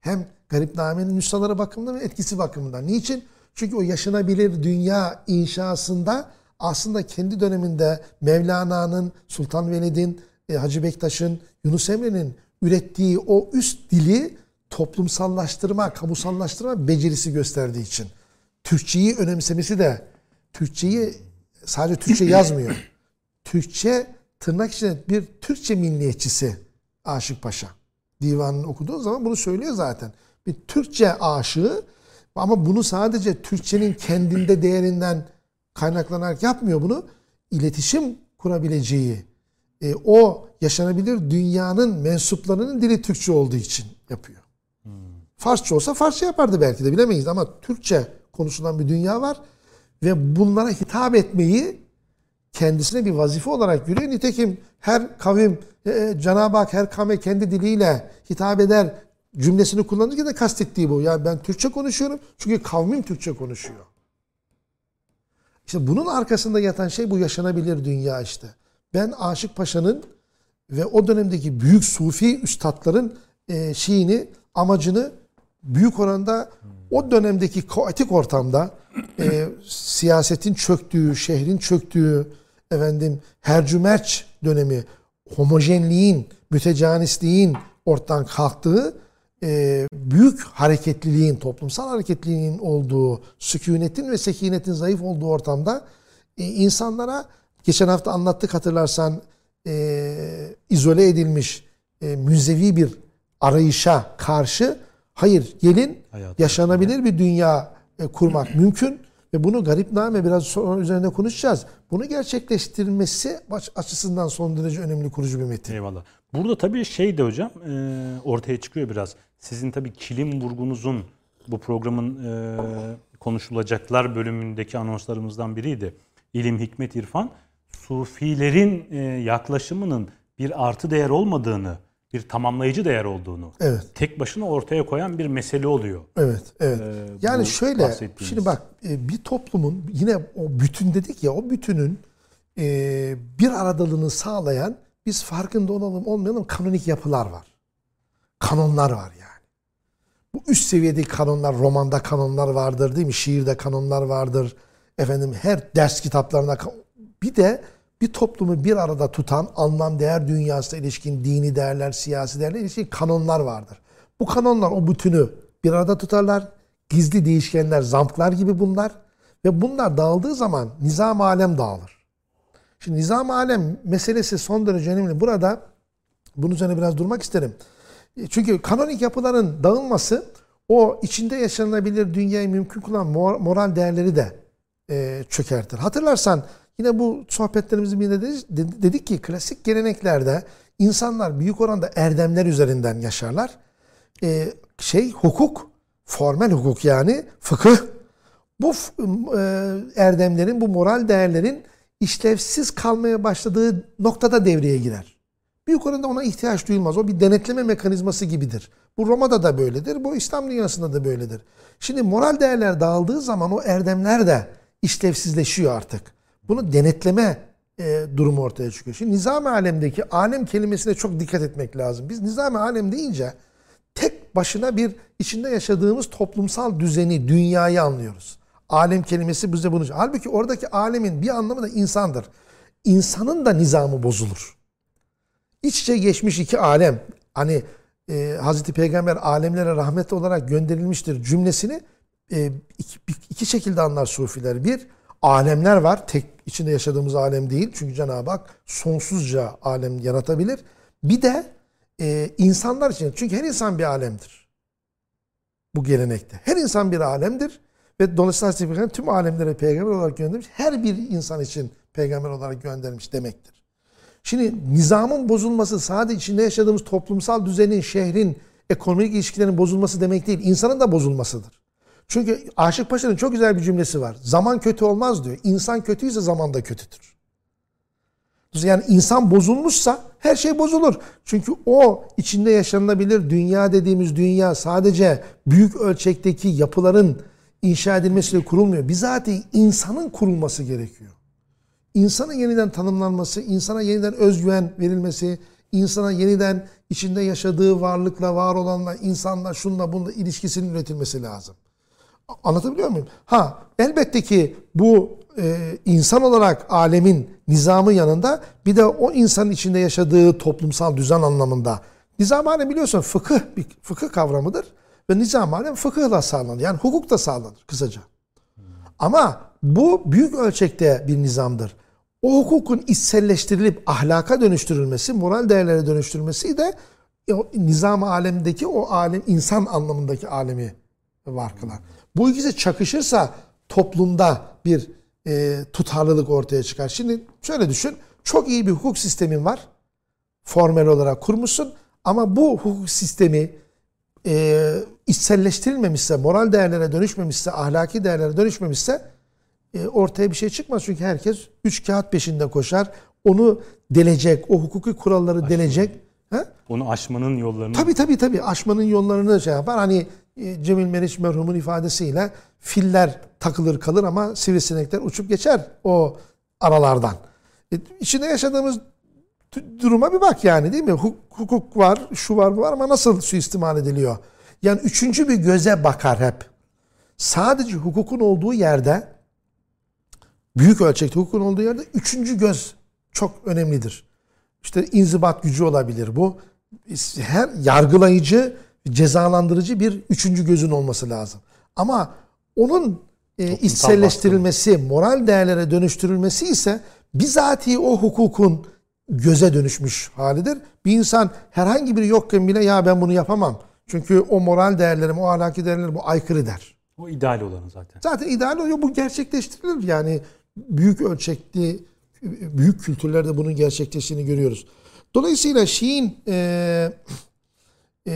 Hem Garipname'nin nüshaları bakımından ve etkisi bakımından. Niçin? Çünkü o yaşanabilir dünya inşasında aslında kendi döneminde Mevlana'nın, Sultan Velid'in, e, Hacı Bektaş'ın, Yunus Emre'nin ürettiği o üst dili toplumsallaştırma, kamusallaştırma becerisi gösterdiği için. Türkçeyi önemsemesi de Türkçeyi sadece Türkçe [CLEARS THROAT] yazmıyor. Türkçe tırnak içinde bir Türkçe milliyetçisi Aşık Paşa. Divanını okuduğun zaman bunu söylüyor zaten. Bir Türkçe aşığı ama bunu sadece Türkçenin kendinde değerinden kaynaklanarak yapmıyor bunu. İletişim kurabileceği, e, o yaşanabilir dünyanın mensuplarının dili Türkçe olduğu için yapıyor. Farsça olsa Farsça yapardı belki de bilemeyiz ama Türkçe konuşulan bir dünya var ve bunlara hitap etmeyi kendisine bir vazife olarak görüyor. Nitekim her kavim e, Cenab-ı Hak her kavme kendi diliyle hitap eder cümlesini kullanırken de kastettiği bu. Yani ben Türkçe konuşuyorum çünkü kavmim Türkçe konuşuyor. İşte bunun arkasında yatan şey bu yaşanabilir dünya işte. Ben Aşık Paşa'nın ve o dönemdeki büyük sufi üstadların e, şeyini, amacını büyük oranda o dönemdeki kaotik ortamda e, siyasetin çöktüğü, şehrin çöktüğü, efendim hercümerç dönemi, homojenliğin, mütecanisliğin ortadan kalktığı, e, büyük hareketliliğin, toplumsal hareketliliğin olduğu, sükunetin ve sekinetin zayıf olduğu ortamda e, insanlara geçen hafta anlattık hatırlarsan e, izole edilmiş e, münzevi bir arayışa karşı hayır gelin Hayatı yaşanabilir bir dünya e, kurmak [CLEARS THROAT] mümkün ve bunu garipname biraz sonra üzerinde konuşacağız. Bunu gerçekleştirmesi açısından son derece önemli kurucu bir metin. Eyvallah. Burada tabii şey de hocam e, ortaya çıkıyor biraz. Sizin tabii kilim vurgunuzun bu programın e, konuşulacaklar bölümündeki anonslarımızdan biriydi. İlim, hikmet, irfan. Sufilerin e, yaklaşımının bir artı değer olmadığını, bir tamamlayıcı değer olduğunu Evet. tek başına ortaya koyan bir mesele oluyor. Evet, evet. Ee, yani şöyle, şimdi bak e, bir toplumun yine o bütün dedik ya o bütünün e, bir aradalığını sağlayan biz farkında olalım olmayalım kanonik yapılar var. Kanonlar var yani. Bu üst seviyedeki kanonlar, romanda kanonlar vardır değil mi? Şiirde kanonlar vardır. Efendim her ders kitaplarında ka- bir de bir toplumu bir arada tutan anlam değer dünyasına ilişkin dini değerler, siyasi değerler ilişkin kanonlar vardır. Bu kanonlar o bütünü bir arada tutarlar. Gizli değişkenler, zamplar gibi bunlar. Ve bunlar dağıldığı zaman nizam alem dağılır. Şimdi nizam alem meselesi son derece önemli. Burada bunun üzerine biraz durmak isterim. E, Çünkü kanonik yapıların dağılması o içinde yaşanabilir dünyayı mümkün kılan mor- moral değerleri de e, çökertir. Hatırlarsan yine bu sohbetlerimizin birinde de- de- dedik ki klasik geleneklerde insanlar büyük oranda erdemler üzerinden yaşarlar. E, şey hukuk, formel hukuk yani fıkıh bu erdemlerin, bu moral değerlerin işlevsiz kalmaya başladığı noktada devreye girer. Büyük oranda ona ihtiyaç duyulmaz. O bir denetleme mekanizması gibidir. Bu Roma'da da böyledir. Bu İslam dünyasında da böyledir. Şimdi moral değerler dağıldığı zaman o erdemler de işlevsizleşiyor artık. Bunu denetleme e, durumu ortaya çıkıyor. Şimdi nizam alemdeki alem kelimesine çok dikkat etmek lazım. Biz nizam alem deyince tek başına bir içinde yaşadığımız toplumsal düzeni, dünyayı anlıyoruz. Alem kelimesi bize bunu... Halbuki oradaki alemin bir anlamı da insandır. İnsanın da nizamı bozulur. İç içe geçmiş iki alem. Hani e, Hazreti Peygamber alemlere rahmet olarak gönderilmiştir cümlesini e, iki, iki şekilde anlar sufiler. Bir, alemler var. Tek içinde yaşadığımız alem değil. Çünkü Cenab-ı Hak sonsuzca alem yaratabilir. Bir de e, insanlar için. Çünkü her insan bir alemdir. Bu gelenekte. Her insan bir alemdir. Ve dolayısıyla Hazreti Peygamber tüm alemlere peygamber olarak göndermiş. Her bir insan için peygamber olarak göndermiş demektir. Şimdi nizamın bozulması sadece içinde yaşadığımız toplumsal düzenin, şehrin, ekonomik ilişkilerin bozulması demek değil. insanın da bozulmasıdır. Çünkü Aşık Paşa'nın çok güzel bir cümlesi var. Zaman kötü olmaz diyor. İnsan kötüyse zaman da kötüdür. Yani insan bozulmuşsa her şey bozulur. Çünkü o içinde yaşanılabilir dünya dediğimiz dünya sadece büyük ölçekteki yapıların inşa edilmesiyle kurulmuyor. Bizatihi insanın kurulması gerekiyor. İnsanın yeniden tanımlanması, insana yeniden özgüven verilmesi, insana yeniden içinde yaşadığı varlıkla, var olanla, insanla, şunla, bununla ilişkisinin üretilmesi lazım. Anlatabiliyor muyum? Ha, elbette ki bu e, insan olarak alemin nizamı yanında bir de o insanın içinde yaşadığı toplumsal düzen anlamında. Nizam alem biliyorsun fıkıh bir fıkıh kavramıdır ve nizam alem fıkıhla sağlanır. Yani hukuk da sağlanır kısaca. Ama bu büyük ölçekte bir nizamdır. O hukukun içselleştirilip ahlaka dönüştürülmesi, moral değerlere dönüştürülmesi de nizam alemdeki o alem insan anlamındaki alemi var kılar. Bu ikisi çakışırsa toplumda bir e, tutarlılık ortaya çıkar. Şimdi şöyle düşün. Çok iyi bir hukuk sistemin var. Formel olarak kurmuşsun. Ama bu hukuk sistemi e, içselleştirilmemişse, moral değerlere dönüşmemişse, ahlaki değerlere dönüşmemişse e, ortaya bir şey çıkmaz. Çünkü herkes üç kağıt peşinde koşar. Onu delecek, o hukuki kuralları Aşma. delecek. Ha? Onu aşmanın yollarını... Tabii tabii tabii aşmanın yollarını şey yapar. Hani e, Cemil Meriç merhumun ifadesiyle filler takılır kalır ama sivrisinekler uçup geçer o aralardan. E, içinde yaşadığımız duruma bir bak yani değil mi? Hukuk var, şu var, bu var ama nasıl suistimal ediliyor? Yani üçüncü bir göze bakar hep. Sadece hukukun olduğu yerde, büyük ölçekte hukukun olduğu yerde üçüncü göz çok önemlidir. İşte inzibat gücü olabilir bu. Her yargılayıcı, cezalandırıcı bir üçüncü gözün olması lazım. Ama onun e, içselleştirilmesi, moral değerlere dönüştürülmesi ise bizatihi o hukukun göze dönüşmüş halidir. Bir insan herhangi biri yokken bile ya ben bunu yapamam. Çünkü o moral değerlerim, o ahlaki değerlerim bu aykırı der. O ideal olanı zaten. Zaten ideal oluyor. Bu gerçekleştirilir. Yani büyük ölçekli, büyük kültürlerde bunun gerçekleştiğini görüyoruz. Dolayısıyla Şii'nin e, e,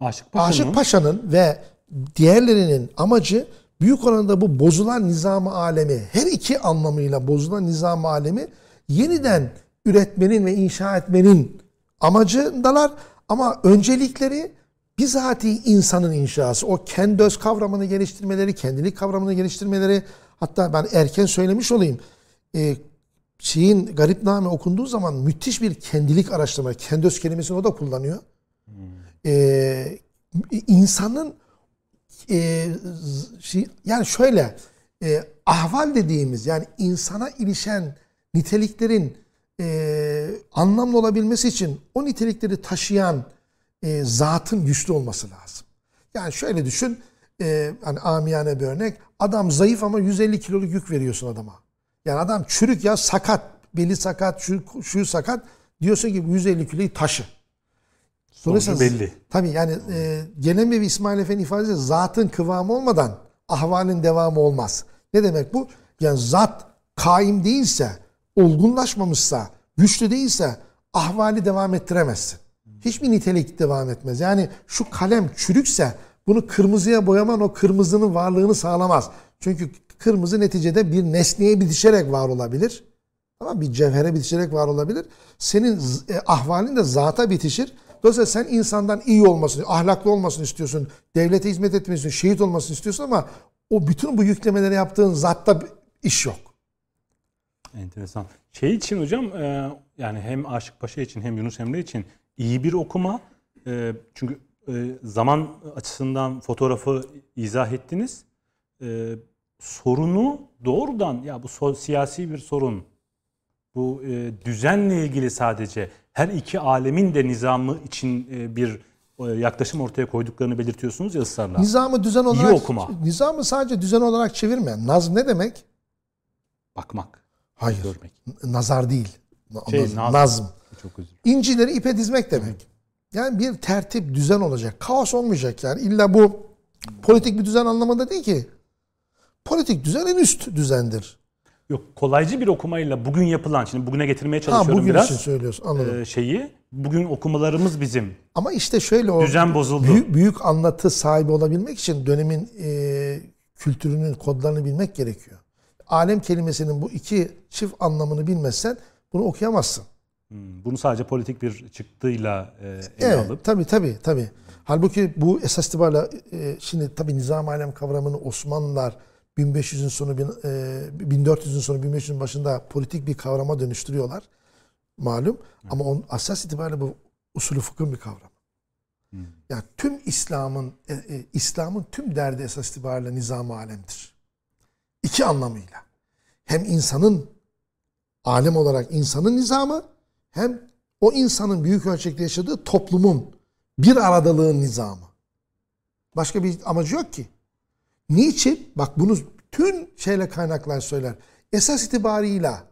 Aşık Paşa'nın, Aşık Paşa'nın ve diğerlerinin amacı büyük oranda bu bozulan nizam alemi, her iki anlamıyla bozulan nizam alemi yeniden üretmenin ve inşa etmenin amacındalar. Ama öncelikleri bizatihi insanın inşası. O kendi öz kavramını geliştirmeleri, kendilik kavramını geliştirmeleri. Hatta ben erken söylemiş olayım. E, şeyin Garipname okunduğu zaman müthiş bir kendilik araştırma. Kendi öz kelimesini o da kullanıyor. Hmm. E, insanın e, şey, yani şöyle e, ahval dediğimiz yani insana ilişen niteliklerin e, anlamlı olabilmesi için o nitelikleri taşıyan e, zatın güçlü olması lazım. Yani şöyle düşün e, hani amiyane bir örnek adam zayıf ama 150 kiloluk yük veriyorsun adama. Yani adam çürük ya sakat beli sakat şu, şu sakat diyorsun ki 150 kiloyu taşı. Sonucu belli. Tabii yani e, Gelemevi İsmail Efendi ifadesi zatın kıvamı olmadan ahvalin devamı olmaz. Ne demek bu? Yani zat kaim değilse, olgunlaşmamışsa, güçlü değilse ahvali devam ettiremezsin. Hiçbir nitelik devam etmez. Yani şu kalem çürükse bunu kırmızıya boyaman o kırmızının varlığını sağlamaz. Çünkü kırmızı neticede bir nesneye bitişerek var olabilir. Ama bir cevhere bitişerek var olabilir. Senin e, ahvalin de zata bitişir. Dolayısıyla sen insandan iyi olmasını, ahlaklı olmasını istiyorsun. Devlete hizmet etmesini şehit olmasını istiyorsun ama o bütün bu yüklemeleri yaptığın zatta iş yok. Enteresan. Şey için hocam e, yani hem Aşık Paşa için hem Yunus Emre için iyi bir okuma. E, çünkü e, zaman açısından fotoğrafı izah ettiniz. Sorunu doğrudan ya bu siyasi bir sorun. Bu düzenle ilgili sadece her iki alemin de nizamı için e, bir e, yaklaşım ortaya koyduklarını belirtiyorsunuz ya ısrarla. Nizamı düzen olarak İyi okuma. Nizamı sadece düzen olarak çevirme. Naz ne demek? Bakmak. Hayır. Görmek. Nazar değil. Şey, nazm. nazm. Çok özür İncileri ipe dizmek demek. Yani bir tertip, düzen olacak. Kaos olmayacak yani. İlla bu Politik bir düzen anlamında değil ki. Politik düzen en üst düzendir. Yok kolaycı bir okumayla bugün yapılan, şimdi bugüne getirmeye Ha çalışıyorum bugün biraz. için söylüyorsun anladım. e, şeyi. Bugün okumalarımız bizim. Ama işte şöyle o Düzen bozuldu. büyük, büyük anlatı sahibi olabilmek için dönemin e, kültürünün kodlarını bilmek gerekiyor. Alem kelimesinin bu iki çift anlamını bilmezsen bunu okuyamazsın. Hmm, Bunu sadece politik bir çıktıyla e, ele Evet, alıp tabii tabii tabii. Halbuki bu esas itibariyle e, şimdi tabii nizam alem kavramını Osmanlılar 1500'ün sonu bin- e, 1400'ün sonu 1500'ün başında politik bir kavrama dönüştürüyorlar. Malum. Ama onun asas itibariyle bu usulü fıkhın bir kavram. Yani tüm İslam'ın e, e, İslam'ın tüm derdi esas itibariyle nizam alemdir. İki anlamıyla. Hem insanın alem olarak insanın nizamı hem o insanın büyük ölçekte yaşadığı toplumun bir aradalığın nizamı. Başka bir amacı yok ki. Niçin? Bak bunu tüm şeyle kaynaklar söyler. Esas itibarıyla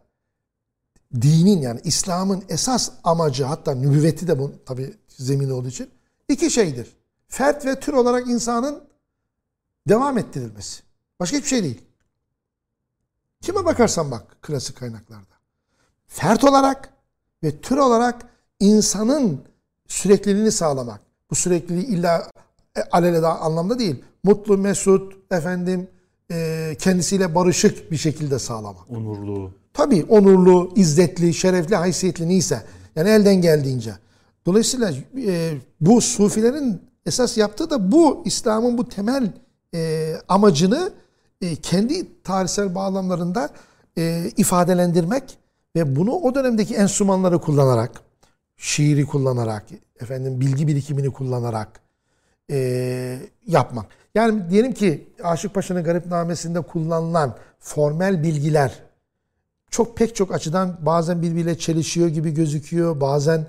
dinin yani İslam'ın esas amacı hatta nübüvveti de bu tabi zemini olduğu için iki şeydir. Fert ve tür olarak insanın devam ettirilmesi. Başka hiçbir şey değil. Kime bakarsan bak klasik kaynaklarda. Fert olarak ve tür olarak insanın sürekliliğini sağlamak. Bu sürekliliği illa e, alelade anlamda değil. Mutlu, mesut, efendim e, kendisiyle barışık bir şekilde sağlamak. onurlu. Tabii onurlu, izzetli, şerefli, haysiyetli neyse. Yani elden geldiğince. Dolayısıyla e, bu sufilerin esas yaptığı da bu İslam'ın bu temel e, amacını e, kendi tarihsel bağlamlarında e, ifadelendirmek ve bunu o dönemdeki enstrümanları kullanarak, şiiri kullanarak, efendim bilgi birikimini kullanarak e, yapmak. Yani diyelim ki Aşık Paşa'nın Garipnamesi'nde kullanılan formel bilgiler çok pek çok açıdan bazen birbiriyle çelişiyor gibi gözüküyor. Bazen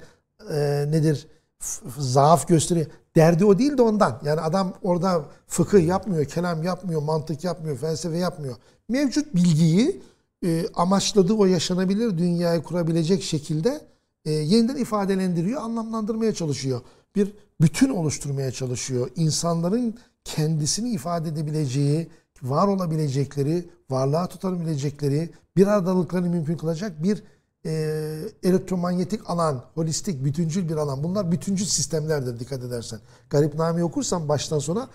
e, nedir zaaf gösteriyor. Derdi o değil de ondan. Yani adam orada fıkıh yapmıyor, kelam yapmıyor, mantık yapmıyor, felsefe yapmıyor. Mevcut bilgiyi e, amaçladığı o yaşanabilir dünyayı kurabilecek şekilde e, yeniden ifadelendiriyor, anlamlandırmaya çalışıyor. Bir bütün oluşturmaya çalışıyor. İnsanların kendisini ifade edebileceği, var olabilecekleri, varlığa tutabilecekleri, bir aradalıklarını mümkün kılacak bir e, elektromanyetik alan, holistik, bütüncül bir alan. Bunlar bütüncül sistemlerdir dikkat edersen. Garipnameyi okursan baştan sona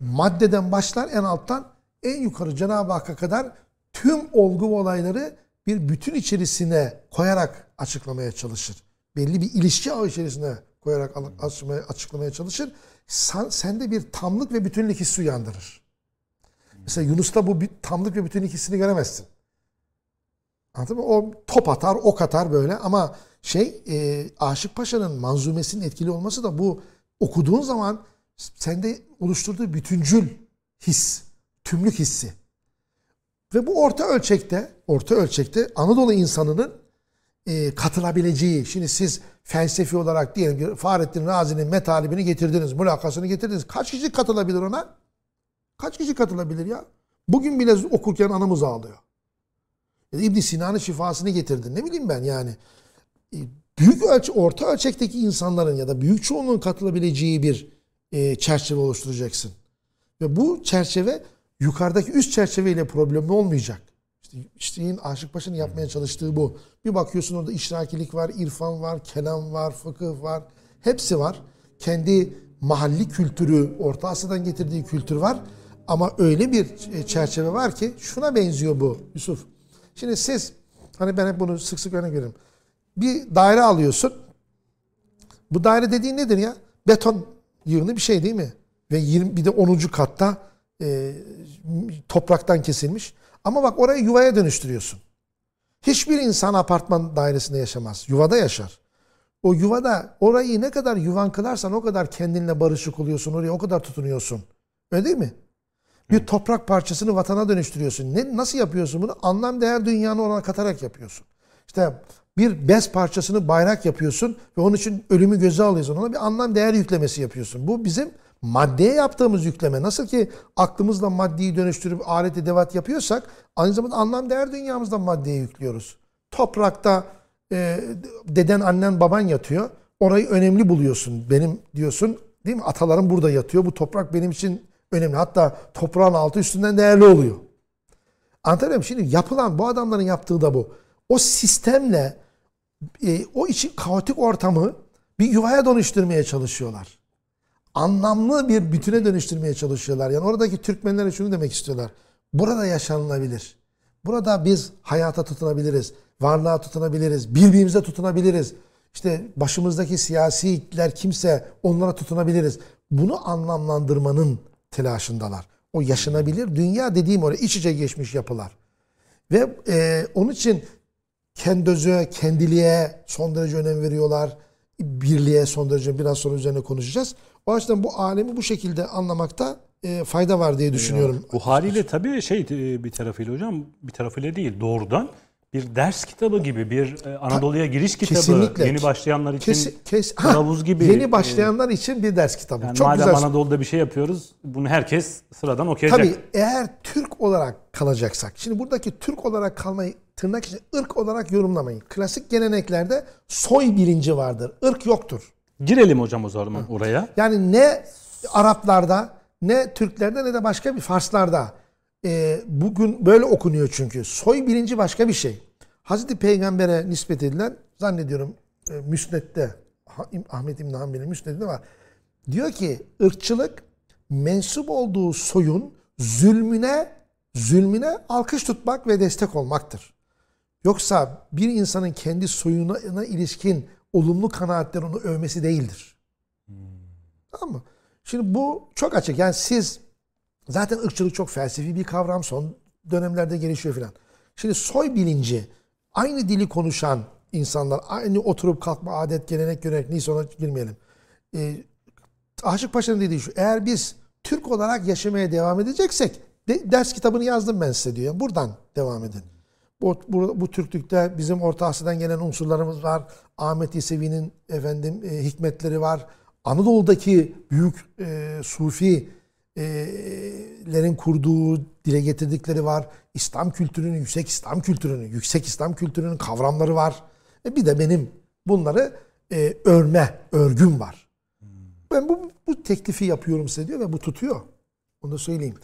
maddeden başlar en alttan en yukarı Cenab-ı Hakk'a kadar tüm olgu olayları bir bütün içerisine koyarak açıklamaya çalışır. Belli bir ilişki ağı içerisine koyarak açıklamaya, çalışır. Sen, sende bir tamlık ve bütünlük hissi uyandırır. Mesela Yunus'ta bu tamlık ve bütünlük hissini göremezsin. Anladın mı? O top atar, ok atar böyle ama şey e, Aşık Paşa'nın manzumesinin etkili olması da bu okuduğun zaman sende oluşturduğu bütüncül his, tümlük hissi. Ve bu orta ölçekte, orta ölçekte Anadolu insanının e, katılabileceği, şimdi siz felsefi olarak diyelim ki Fahrettin Razi'nin metalibini getirdiniz, mülakasını getirdiniz. Kaç kişi katılabilir ona? Kaç kişi katılabilir ya? Bugün bile okurken anamız ağlıyor. İbn Sina'nın şifasını getirdin. Ne bileyim ben yani. E, Büyük ölçü, orta ölçekteki insanların ya da büyük çoğunluğun katılabileceği bir e, çerçeve oluşturacaksın. Ve bu çerçeve yukarıdaki üst çerçeveyle problemli olmayacak. İşte, işte Aşık Paşa'nın yapmaya çalıştığı bu. Bir bakıyorsun orada işrakilik var, irfan var, kelam var, fıkıh var. Hepsi var. Kendi mahalli kültürü, Orta Asya'dan getirdiği kültür var. Ama öyle bir çerçeve var ki şuna benziyor bu Yusuf. Şimdi siz hani ben hep bunu sık sık örnek veririm. Bir daire alıyorsun. Bu daire dediğin nedir ya? Beton yığını bir şey değil mi? Ve 20 bir de 10. katta e, topraktan kesilmiş. Ama bak orayı yuvaya dönüştürüyorsun. Hiçbir insan apartman dairesinde yaşamaz. Yuvada yaşar. O yuvada orayı ne kadar yuvan kılarsan o kadar kendinle barışık oluyorsun. Oraya o kadar tutunuyorsun. Öyle değil mi? Bir toprak parçasını vatana dönüştürüyorsun. Ne, nasıl yapıyorsun bunu? Anlam değer dünyanı ona katarak yapıyorsun. İşte bir bez parçasını bayrak yapıyorsun ve onun için ölümü göze alıyorsun. Ona bir anlam değer yüklemesi yapıyorsun. Bu bizim maddeye yaptığımız yükleme. Nasıl ki aklımızla maddeyi dönüştürüp alet edevat yapıyorsak aynı zamanda anlam değer dünyamızda maddeye yüklüyoruz. Toprakta e, deden, annen, baban yatıyor. Orayı önemli buluyorsun. Benim diyorsun Değil mi? Atalarım burada yatıyor. Bu toprak benim için önemli. Hatta toprağın altı üstünden değerli oluyor. Anlatabiliyor? Şimdi yapılan bu adamların yaptığı da bu. O sistemle e, o için kaotik ortamı bir yuvaya dönüştürmeye çalışıyorlar. Anlamlı bir bütüne dönüştürmeye çalışıyorlar. Yani oradaki Türkmenlere şunu demek istiyorlar. Burada yaşanılabilir. Burada biz hayata tutunabiliriz. Varlığa tutunabiliriz. Birbirimize tutunabiliriz. İşte başımızdaki siyasiler kimse onlara tutunabiliriz. Bunu anlamlandırmanın telaşındalar. O yaşanabilir dünya dediğim oraya iç içe geçmiş yapılar. Ve e, onun için kendöze, kendiliğe son derece önem veriyorlar. Birliğe son derece biraz sonra üzerine konuşacağız. O açıdan bu alemi bu şekilde anlamakta e, fayda var diye düşünüyorum. Bu haliyle tabii şey e, bir tarafıyla hocam bir tarafıyla değil doğrudan bir ders kitabı gibi bir e, Anadolu'ya giriş kitabı Kesinlikle. yeni başlayanlar için Kes, kes, ha, kılavuz gibi. Yeni başlayanlar için bir ders kitabı. Yani Çok madem güzel. Anadolu'da bir şey yapıyoruz bunu herkes sıradan okuyacak. Tabii eğer Türk olarak kalacaksak. Şimdi buradaki Türk olarak kalmayı tırnak içinde ırk olarak yorumlamayın. Klasik geleneklerde soy bilinci vardır. Irk yoktur. Girelim hocam o zaman oraya. Yani ne Araplarda ne Türklerde ne de başka bir Farslarda e, bugün böyle okunuyor çünkü. Soy bilinci başka bir şey. Hazreti Peygamber'e nispet edilen zannediyorum e, Müsned'de Ahmet İbn Hanbel'in Müsned'inde var. Diyor ki ırkçılık mensup olduğu soyun zulmüne zulmüne alkış tutmak ve destek olmaktır. Yoksa bir insanın kendi soyuna ilişkin olumlu kanaatler onu övmesi değildir. Tamam mı? Şimdi bu çok açık. Yani siz zaten ırkçılık çok felsefi bir kavram. Son dönemlerde gelişiyor filan. Şimdi soy bilinci aynı dili konuşan insanlar aynı oturup kalkma adet gelenek görenek neyse ona girmeyelim. Ee, Aşık Paşa'nın dediği şu. Eğer biz Türk olarak yaşamaya devam edeceksek de- ders kitabını yazdım ben size diyor. Yani buradan devam edin. Bu, bu, bu Türklükte bizim Orta Asya'dan gelen unsurlarımız var. Ahmet Yesevi'nin efendim e, hikmetleri var. Anadolu'daki büyük e, Sufilerin kurduğu, dile getirdikleri var. İslam kültürünün, yüksek İslam kültürünün, yüksek İslam kültürünün kavramları var. E bir de benim bunları e, örme, örgüm var. Ben bu, bu teklifi yapıyorum size diyor ve bu tutuyor. Onu da söyleyeyim.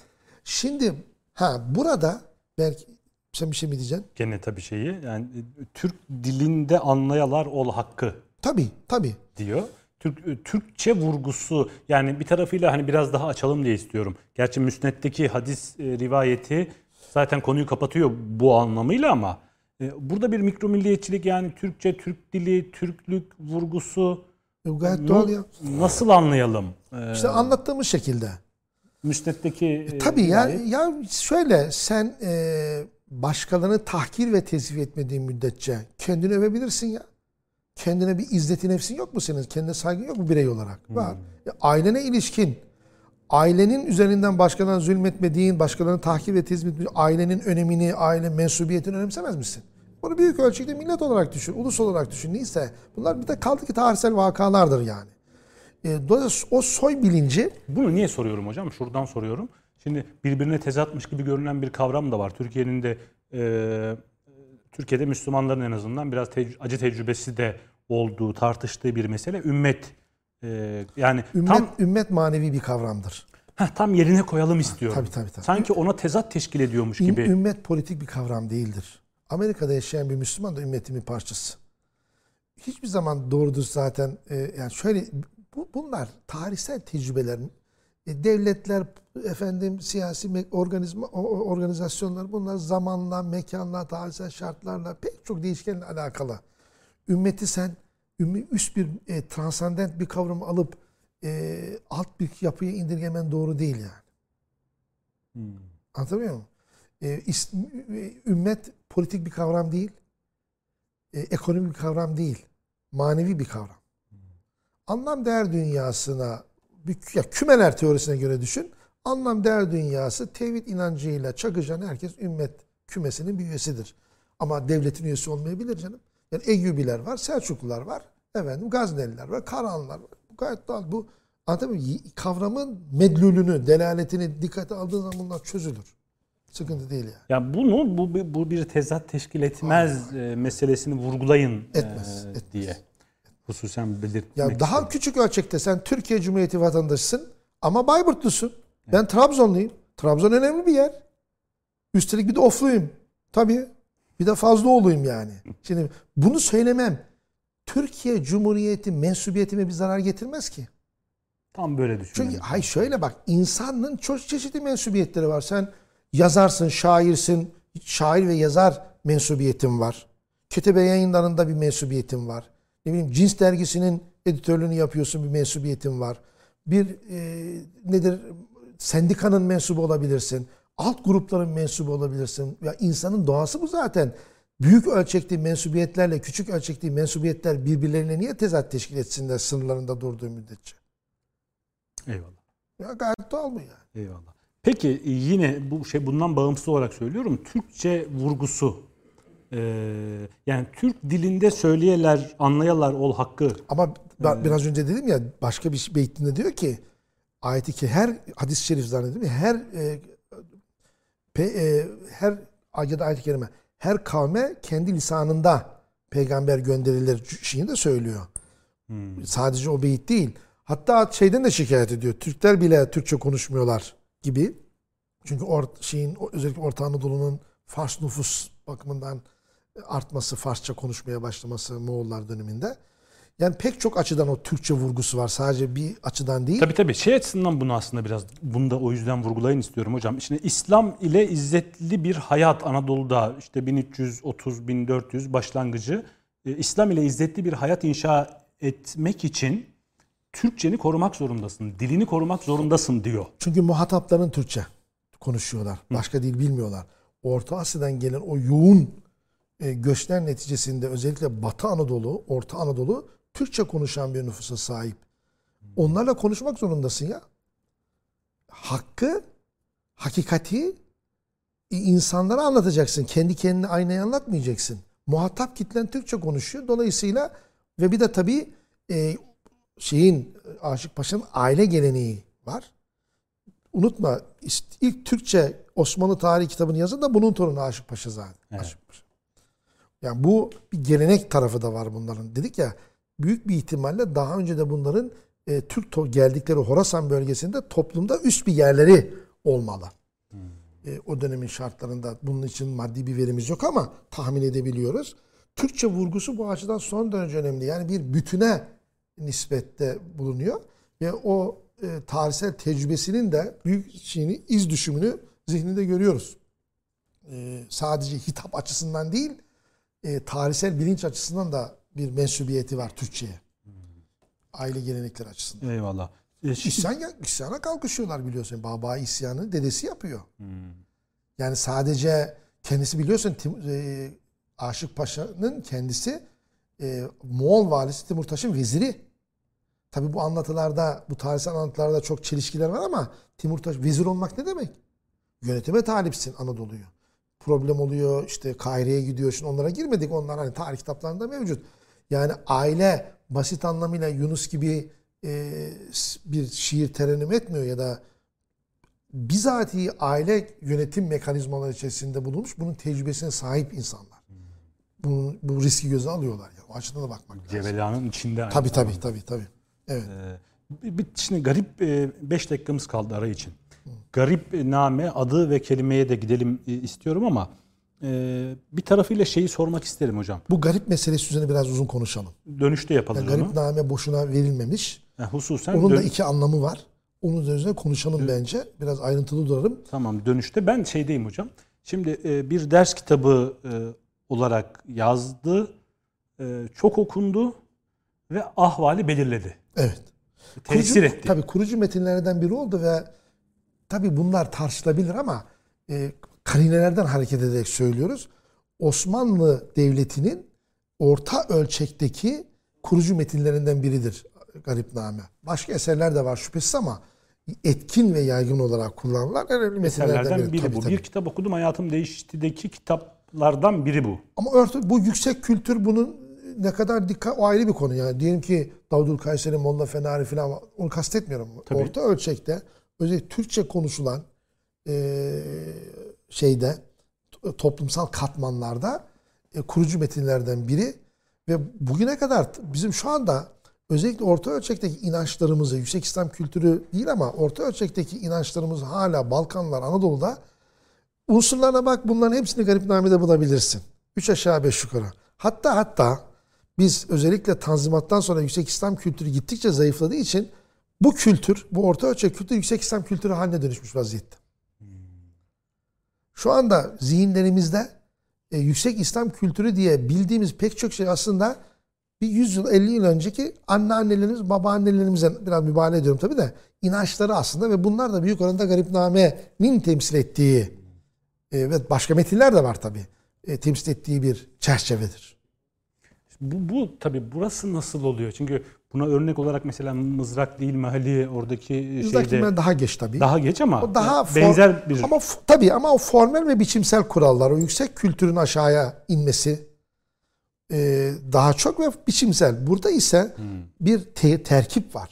Şimdi ha burada belki sen bir şey mi diyeceksin? Gene tabii şeyi yani e, Türk dilinde anlayalar ol hakkı Tabii tabii. diyor. Türk, e, Türkçe vurgusu yani bir tarafıyla hani biraz daha açalım diye istiyorum. Gerçi müsnetteki hadis e, rivayeti zaten konuyu kapatıyor bu anlamıyla ama e, burada bir mikro milliyetçilik yani Türkçe, Türk dili, Türklük vurgusu E, gayet doğal ya. nasıl anlayalım? E, İşte anlattığımız şekilde. müsnetteki e, Tabii ya, ya şöyle sen e, başkalarını tahkir ve tezif etmediğin müddetçe kendini övebilirsin ya. Kendine bir izzeti nefsin yok mu senin? Kendine saygın yok mu birey olarak? Var. Ya, ailene ilişkin, ailenin üzerinden başkalarına zulmetmediğin, başkalarını tahkir ve tezif etmediğin, ailenin önemini, aile mensubiyetini önemsemez misin? Bunu büyük ölçüde millet olarak düşün, ulus olarak düşün. Neyse bunlar bir de kaldı ki tarihsel vakalardır yani. E, dolayısıyla o soy bilinci Bunu niye soruyorum hocam? Şuradan soruyorum. Şimdi birbirine tezatmış gibi görünen bir kavram da var. Türkiye'nin de e, Türkiye'de Müslümanların en azından biraz tec- acı tecrübesi de olduğu, tartıştığı bir mesele. Ümmet e, yani ümmet, tam ümmet manevi bir kavramdır. heh, tam yerine koyalım istiyorum. tabii, tabii, tabii. Sanki ona tezat teşkil ediyormuş gibi. Ümmet politik bir kavram değildir. Amerika'da yaşayan bir Müslüman da ümmetin bir parçası. Hiçbir zaman doğrudur zaten. e, yani şöyle bu, bunlar tarihsel tecrübeler. E, devletler, efendim siyasi organizma organizasyonlar bunlar zamanla, mekanla, tarihsel şartlarla pek çok değişkenle alakalı. Ümmeti sen üst bir e, transandent bir kavram alıp e, alt bir yapıya indirgemen doğru değil yani. Anlatabiliyor muyum? E, is- e, ümmet politik bir kavram değil. E, ekonomik bir kavram değil. Manevi bir kavram. Anlam değer dünyasına ya kümeler teorisine göre düşün. Anlam değer dünyası tevhid inancıyla çakışan herkes ümmet kümesinin bir üyesidir. Ama devletin üyesi olmayabilir canım. Yani Eyyubiler var, Selçuklular var, efendim Gazneliler var, Karahanlılar var. Bu gayet doğal. Bu anlatabiliyor Kavramın medlulünü, delaletini dikkate aldığın zaman bunlar çözülür. Sıkıntı değil yani. Ya bunu bu, bu bir tezat teşkil etmez e, meselesini vurgulayın e, Etmez, etmez. diye. Hususen belirtmek Ya daha isterim. küçük ölçekte sen Türkiye Cumhuriyeti vatandaşısın ama Bayburtlusun. Ben Trabzonluyum. Trabzon önemli bir yer. Üstelik bir de ofluyum. Tabii. Bir de fazla olayım yani. [LAUGHS] Şimdi bunu söylemem Türkiye Cumhuriyeti mensubiyetime bir zarar getirmez ki. Tam böyle Çünkü düşünüyorum. hay şöyle bak insanın çok çeşitli mensubiyetleri var. Sen yazarsın, şairsin, şair ve yazar mensubiyetin var. Kütübe yayınlarında bir mensubiyetin var. Ne bileyim cins dergisinin editörlüğünü yapıyorsun bir mensubiyetin var. Bir e, nedir sendikanın mensubu olabilirsin. Alt grupların mensubu olabilirsin. Ya insanın doğası bu zaten. Büyük ölçekli mensubiyetlerle küçük ölçekli mensubiyetler birbirlerine niye tezat teşkil etsinler sınırlarında durduğu müddetçe? Eyvallah. Ya gayet doğal bu yani. Eyvallah. Peki yine bu şey bundan bağımsız olarak söylüyorum. Türkçe vurgusu e, yani Türk dilinde söyleyeler, anlayalar ol hakkı. Ama ben biraz önce dedim ya başka bir beytinde diyor ki ayeti ki her hadis-i şerif zannediyorum ya, her e, pe, e, her ya da ayet-i kerime her kavme kendi lisanında peygamber gönderilir şeyini de söylüyor. Sadece o beyit değil. Hatta şeyden de şikayet ediyor. Türkler bile Türkçe konuşmuyorlar gibi. Çünkü or, şeyin özellikle Orta Anadolu'nun Fars nüfus bakımından artması, Farsça konuşmaya başlaması Moğollar döneminde. Yani pek çok açıdan o Türkçe vurgusu var. Sadece bir açıdan değil. Tabii tabii şey açısından bunu aslında biraz bunu da o yüzden vurgulayın istiyorum hocam. Şimdi İslam ile izzetli bir hayat Anadolu'da işte 1330-1400 başlangıcı e, İslam ile izzetli bir hayat inşa etmek için Türkçeni korumak zorundasın, dilini korumak zorundasın diyor. Çünkü muhatapların Türkçe konuşuyorlar. Başka dil bilmiyorlar. Orta Asya'dan gelen o yoğun e, göçler neticesinde özellikle Batı Anadolu, Orta Anadolu Türkçe konuşan bir nüfusa sahip. Onlarla konuşmak zorundasın ya. Hakkı, hakikati e, insanlara anlatacaksın. Kendi kendine aynaya anlatmayacaksın. Muhatap kitlen Türkçe konuşuyor. Dolayısıyla ve bir de tabii e, şeyin Aşık Paşa'nın aile geleneği var. Unutma ilk Türkçe Osmanlı tarihi kitabını yazan da bunun torunu Aşık Paşa zaten. Evet. Aşık Paşa. Yani bu bir gelenek tarafı da var bunların. Dedik ya büyük bir ihtimalle daha önce de bunların e, Türk to- geldikleri Horasan bölgesinde toplumda üst bir yerleri olmalı. E, o dönemin şartlarında bunun için maddi bir verimiz yok ama tahmin edebiliyoruz. Türkçe vurgusu bu açıdan son derece önemli. Yani bir bütüne nispette bulunuyor ve o e, tarihsel tecrübesinin de büyük şeyini, iz düşümünü zihninde görüyoruz. E, sadece hitap açısından değil, e, tarihsel bilinç açısından da bir mensubiyeti var Türkçe'ye. Aile gelenekleri açısından. Eyvallah. E, şimdi- İsyan, isyana kalkışıyorlar biliyorsun. Baba isyanı dedesi yapıyor. Yani sadece kendisi biliyorsun Tim- e, Aşık Paşa'nın kendisi e, Moğol valisi Timurtaş'ın veziri. Tabi bu anlatılarda, bu tarihsel anlatılarda çok çelişkiler var ama Timurtaş vezir olmak ne demek? Yönetime talipsin Anadolu'yu. Problem oluyor işte Kahire'ye gidiyor. Şimdi onlara girmedik. Onlar hani tarih kitaplarında mevcut. Yani aile basit anlamıyla Yunus gibi e, bir şiir terennüm etmiyor ya da bizatihi aile yönetim mekanizmaları içerisinde bulunmuş bunun tecrübesine sahip insanlar. Bu, bu riski göze alıyorlar. Yani. O açıdan da bakmak lazım. Cevelanın içinde. Tabii tabii tabii tabii. Evet. Bir, bir- şimdi garip 5 dakikamız kaldı ara için. Garip name adı ve kelimeye de gidelim e, istiyorum ama e, bir tarafıyla şeyi sormak isterim hocam. Bu garip meselesi üzerine biraz uzun konuşalım. Dönüşte yapalım Yani onu. garip name boşuna verilmemiş. Yani hususen Onun da dön- iki anlamı var. Onun üzerine konuşalım bence. Biraz ayrıntılı duralım. Tamam dönüşte ben şeydeyim hocam. Şimdi e, bir ders kitabı e, olarak yazdı, e, çok okundu ve ahvali belirledi. Evet. Tesir Kurucu- etti. Tabii kurucu metinlerden biri oldu ve tabii bunlar tartışılabilir ama e, karinelerden hareket ederek söylüyoruz. Osmanlı Devleti'nin orta ölçekteki kurucu metinlerinden biridir Garipname. Başka eserler de var şüphesiz ama etkin ve yaygın olarak kullanılan önemli metinlerden Eserlerden biri Tabii, bu. tabii. Bir kitap okudum hayatım değiştideki kitaplardan biri bu. Ama örtü, bu yüksek kültür bunun ne kadar dikkat o ayrı bir konu yani. Diyelim ki Davudül Kayseri, Molla Fenari falan onu kastetmiyorum. Tabii. Orta ölçekte özellikle Türkçe konuşulan eee, şeyde to- toplumsal katmanlarda e, kurucu metinlerden biri Ve bugüne kadar bizim şu anda özellikle orta ölçekteki inançlarımızı, yüksek İslam kültürü değil ama orta ölçekteki inançlarımızı hala Balkanlar, Anadolu'da unsurlarına bak bunların hepsini garipnamede bulabilirsin. Üç aşağı beş yukarı. Hatta hatta biz özellikle Tanzimat'tan sonra yüksek İslam kültürü gittikçe zayıfladığı için bu kültür, bu orta ölçek kültür yüksek İslam kültürü haline dönüşmüş vaziyette. Şu anda zihinlerimizde e, yüksek İslam kültürü diye bildiğimiz pek çok şey aslında bir 100 yıl 50 yıl önceki anneannelerimiz, babaannelerimize biraz mübalağa ediyorum tabii de inançları aslında ve bunlar da büyük oranda garipnamenin temsil ettiği e, ve başka metinler de var tabii e, temsil ettiği bir çerçevedir. Bu, bu tabii burası nasıl oluyor? Çünkü buna örnek olarak mesela Mızrak değil Mahalli oradaki Mızrak şeyde daha geç tabii. daha geç ama O daha yani benzer bir ama tabii ama o formel ve biçimsel kurallar, o yüksek kültürün aşağıya inmesi e, daha çok ve biçimsel. Burada ise Hmm. bir te- terkip var.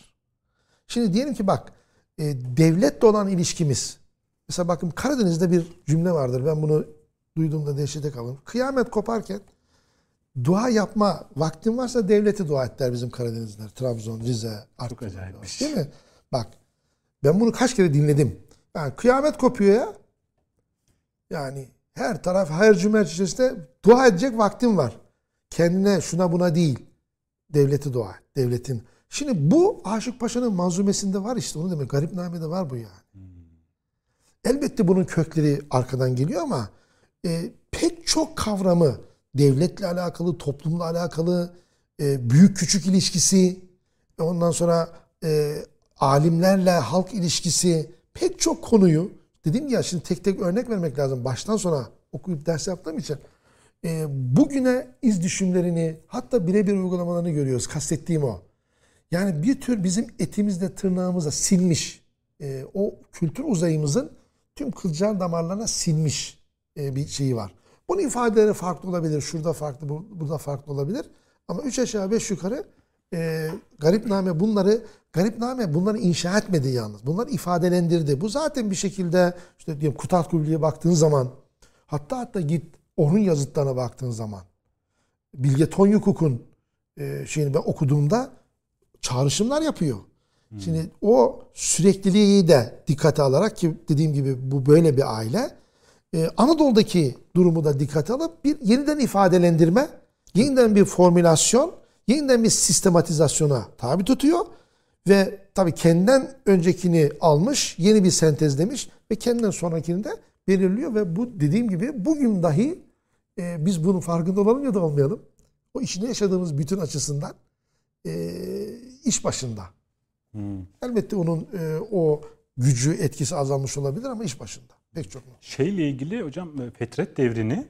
Şimdi diyelim ki bak e, devletle olan ilişkimiz. Mesela bakın Karadeniz'de bir cümle vardır. Ben bunu duyduğumda dehşete kalırım. Kıyamet koparken dua yapma vaktin varsa devleti dua et der bizim Karadenizliler. Trabzon, Rize, Artvin. acayipmiş. Değil mi? Bak ben bunu kaç kere dinledim. Yani kıyamet kopuyor ya. Yani her taraf hayır cümerç içerisinde dua edecek vaktin var. Kendine şuna buna değil. Devleti dua et. Devletin. Şimdi bu Aşık Paşa'nın manzumesinde var işte onu demek. Garipname'de var bu yani. Elbette bunun kökleri arkadan geliyor ama e, pek çok kavramı devletle alakalı, toplumla alakalı, e, büyük küçük ilişkisi, ondan sonra e, alimlerle halk ilişkisi, pek çok konuyu dedim ya şimdi tek tek örnek vermek lazım. Baştan sona okuyup ders yaptığım için e, bugüne iz düşümlerini hatta birebir uygulamalarını görüyoruz. Kastettiğim o. Yani bir tür bizim etimizde tırnağımıza silmiş e, o kültür uzayımızın tüm kılcal damarlarına sinmiş e, bir şeyi var. Bunun ifadeleri farklı olabilir. Şurada farklı, bu- burada farklı olabilir. Ama üç aşağı beş yukarı e, garipname bunları garipname bunları inşa etmedi yalnız. Bunları ifadelendirdi. Bu zaten bir şekilde işte diyelim Kutat Kubili'ye baktığın zaman hatta hatta git onun yazıtlarına baktığın zaman Bilge Tonyukuk'un e, şeyini ben okuduğumda çağrışımlar yapıyor. Şimdi o sürekliliği de dikkate alarak ki dediğim gibi bu böyle bir aile e, Anadolu'daki durumu da dikkate alıp bir yeniden ifadelendirme, yeniden bir formülasyon, yeniden bir sistematizasyona tabi tutuyor ve tabii kendinden öncekini almış, yeni bir sentezlemiş ve kendinden sonrakini de belirliyor ve bu dediğim gibi bugün dahi e, biz bunun farkında olalım ya da olmayalım. O içinde yaşadığımız bütün açısından e, iş başında. Hmm. Elbette onun e, o gücü, etkisi azalmış olabilir ama iş başında. Pek çok. Şeyle ilgili hocam e, Fetret devrini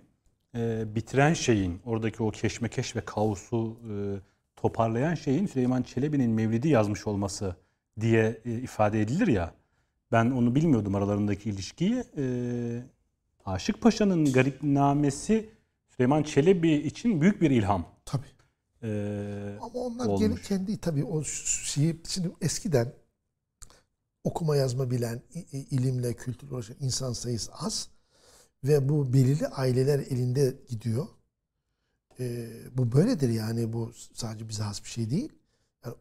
e, bitiren şeyin, oradaki o keşmekeş ve kaosu e, toparlayan şeyin Süleyman Çelebi'nin Mevlid'i yazmış olması diye e, ifade edilir ya. Ben onu bilmiyordum aralarındaki ilişkiyi. E, Aşık Paşa'nın garipnamesi Süleyman Çelebi için büyük bir ilham. Tabii. E, Ama onlar Olmuş. gene kendi tabii o şeyi şimdi eskiden okuma yazma bilen, ilimle, kültürle uğraşan insan sayısı az ve bu belirli aileler elinde gidiyor. Ee, bu böyledir yani bu sadece bize has bir şey değil. Yani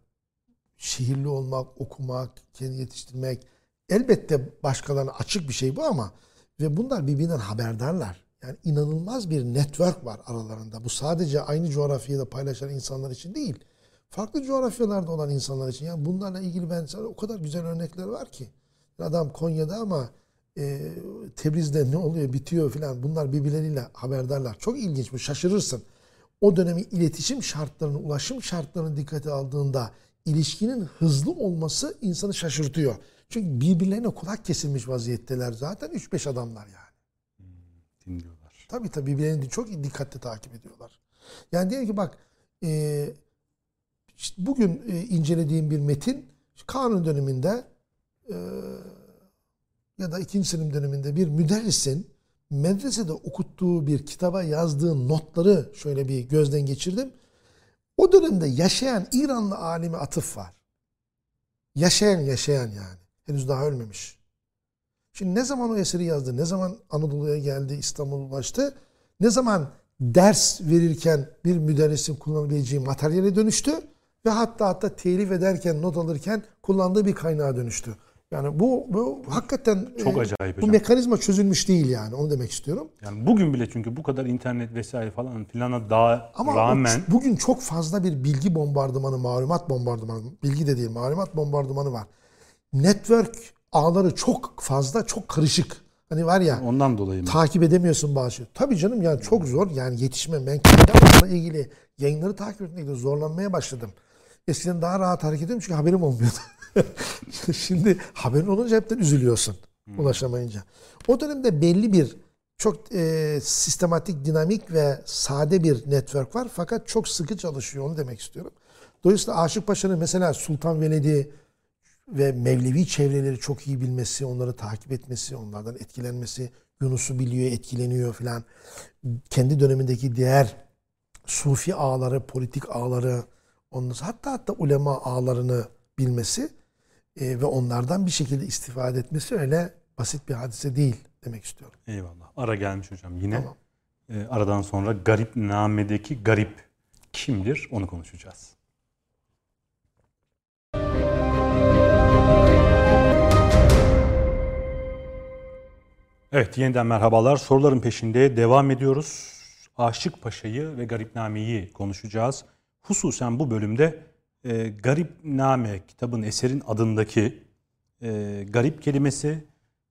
şehirli olmak, okumak, kendini yetiştirmek elbette başkalarına açık bir şey bu ama ve bunlar birbirinden haberdarlar. Yani inanılmaz bir network var aralarında. Bu sadece aynı coğrafyada paylaşan insanlar için değil. Farklı coğrafyalarda olan insanlar için. Yani bunlarla ilgili ben sana o kadar güzel örnekler var ki. Adam Konya'da ama e, Tebriz'de ne oluyor bitiyor filan. Bunlar birbirleriyle haberdarlar. Çok ilginç bu şaşırırsın. O dönemin iletişim şartlarını, ulaşım şartlarını dikkate aldığında ilişkinin hızlı olması insanı şaşırtıyor. Çünkü birbirlerine kulak kesilmiş vaziyetteler zaten 3-5 adamlar yani. dinliyorlar. Tabii tabii birbirlerini çok dikkatli takip ediyorlar. Yani diyelim ki bak e, işte bugün e, incelediğim bir metin kanun döneminde e, ya da ikinci sınıf döneminde bir müderrisin medresede okuttuğu bir kitaba yazdığı notları şöyle bir gözden geçirdim. O dönemde yaşayan İranlı alime atıf var. Yaşayan yaşayan yani. Henüz daha ölmemiş. Şimdi ne zaman o eseri yazdı, ne zaman Anadolu'ya geldi, İstanbul'a ulaştı, ne zaman ders verirken bir müderrisin kullanabileceği materyale dönüştü ve hatta hatta telif ederken, not alırken kullandığı bir kaynağa dönüştü. Yani bu, bu hakikaten Çok e, acayip bu hocam. mekanizma çözülmüş değil yani onu demek istiyorum. Yani bugün bile çünkü bu kadar internet vesaire falan filana daha Ama o- rağmen bugün çok fazla bir bilgi bombardımanı, malumat bombardımanı, bilgi de değil malumat bombardımanı var. Network ağları çok fazla, çok karışık. Hani var ya ondan dolayı mı? takip edemiyorsun bazı şey. Tabii canım yani çok zor. Yani yetişme. Ben kendi ilgili yayınları takip etmekte zorlanmaya başladım. Eskiden daha rahat hareket ediyordum çünkü haberim olmuyordu. [LAUGHS] Şimdi haberin olunca hepten üzülüyorsun ulaşamayınca. O dönemde belli bir çok e, sistematik, dinamik ve sade bir network var. Fakat çok sıkı çalışıyor onu demek istiyorum. Dolayısıyla Aşık Paşa'nın mesela Sultan Veledi ve Mevlevi çevreleri çok iyi bilmesi, onları takip etmesi, onlardan etkilenmesi, Yunus'u biliyor, etkileniyor filan. Kendi dönemindeki diğer Sufi ağları, politik ağları, onları, hatta hatta ulema ağlarını bilmesi e, ve onlardan bir şekilde istifade etmesi öyle basit bir hadise değil demek istiyorum. Eyvallah. Ara gelmiş hocam yine. Tamam. Ee, aradan sonra garip namedeki garip kimdir onu konuşacağız. Evet yeniden merhabalar. Soruların peşinde devam ediyoruz. Aşık Paşa'yı ve Garipname'yi konuşacağız. Hususen bu bölümde e, Garipname kitabın eserin adındaki e, garip kelimesi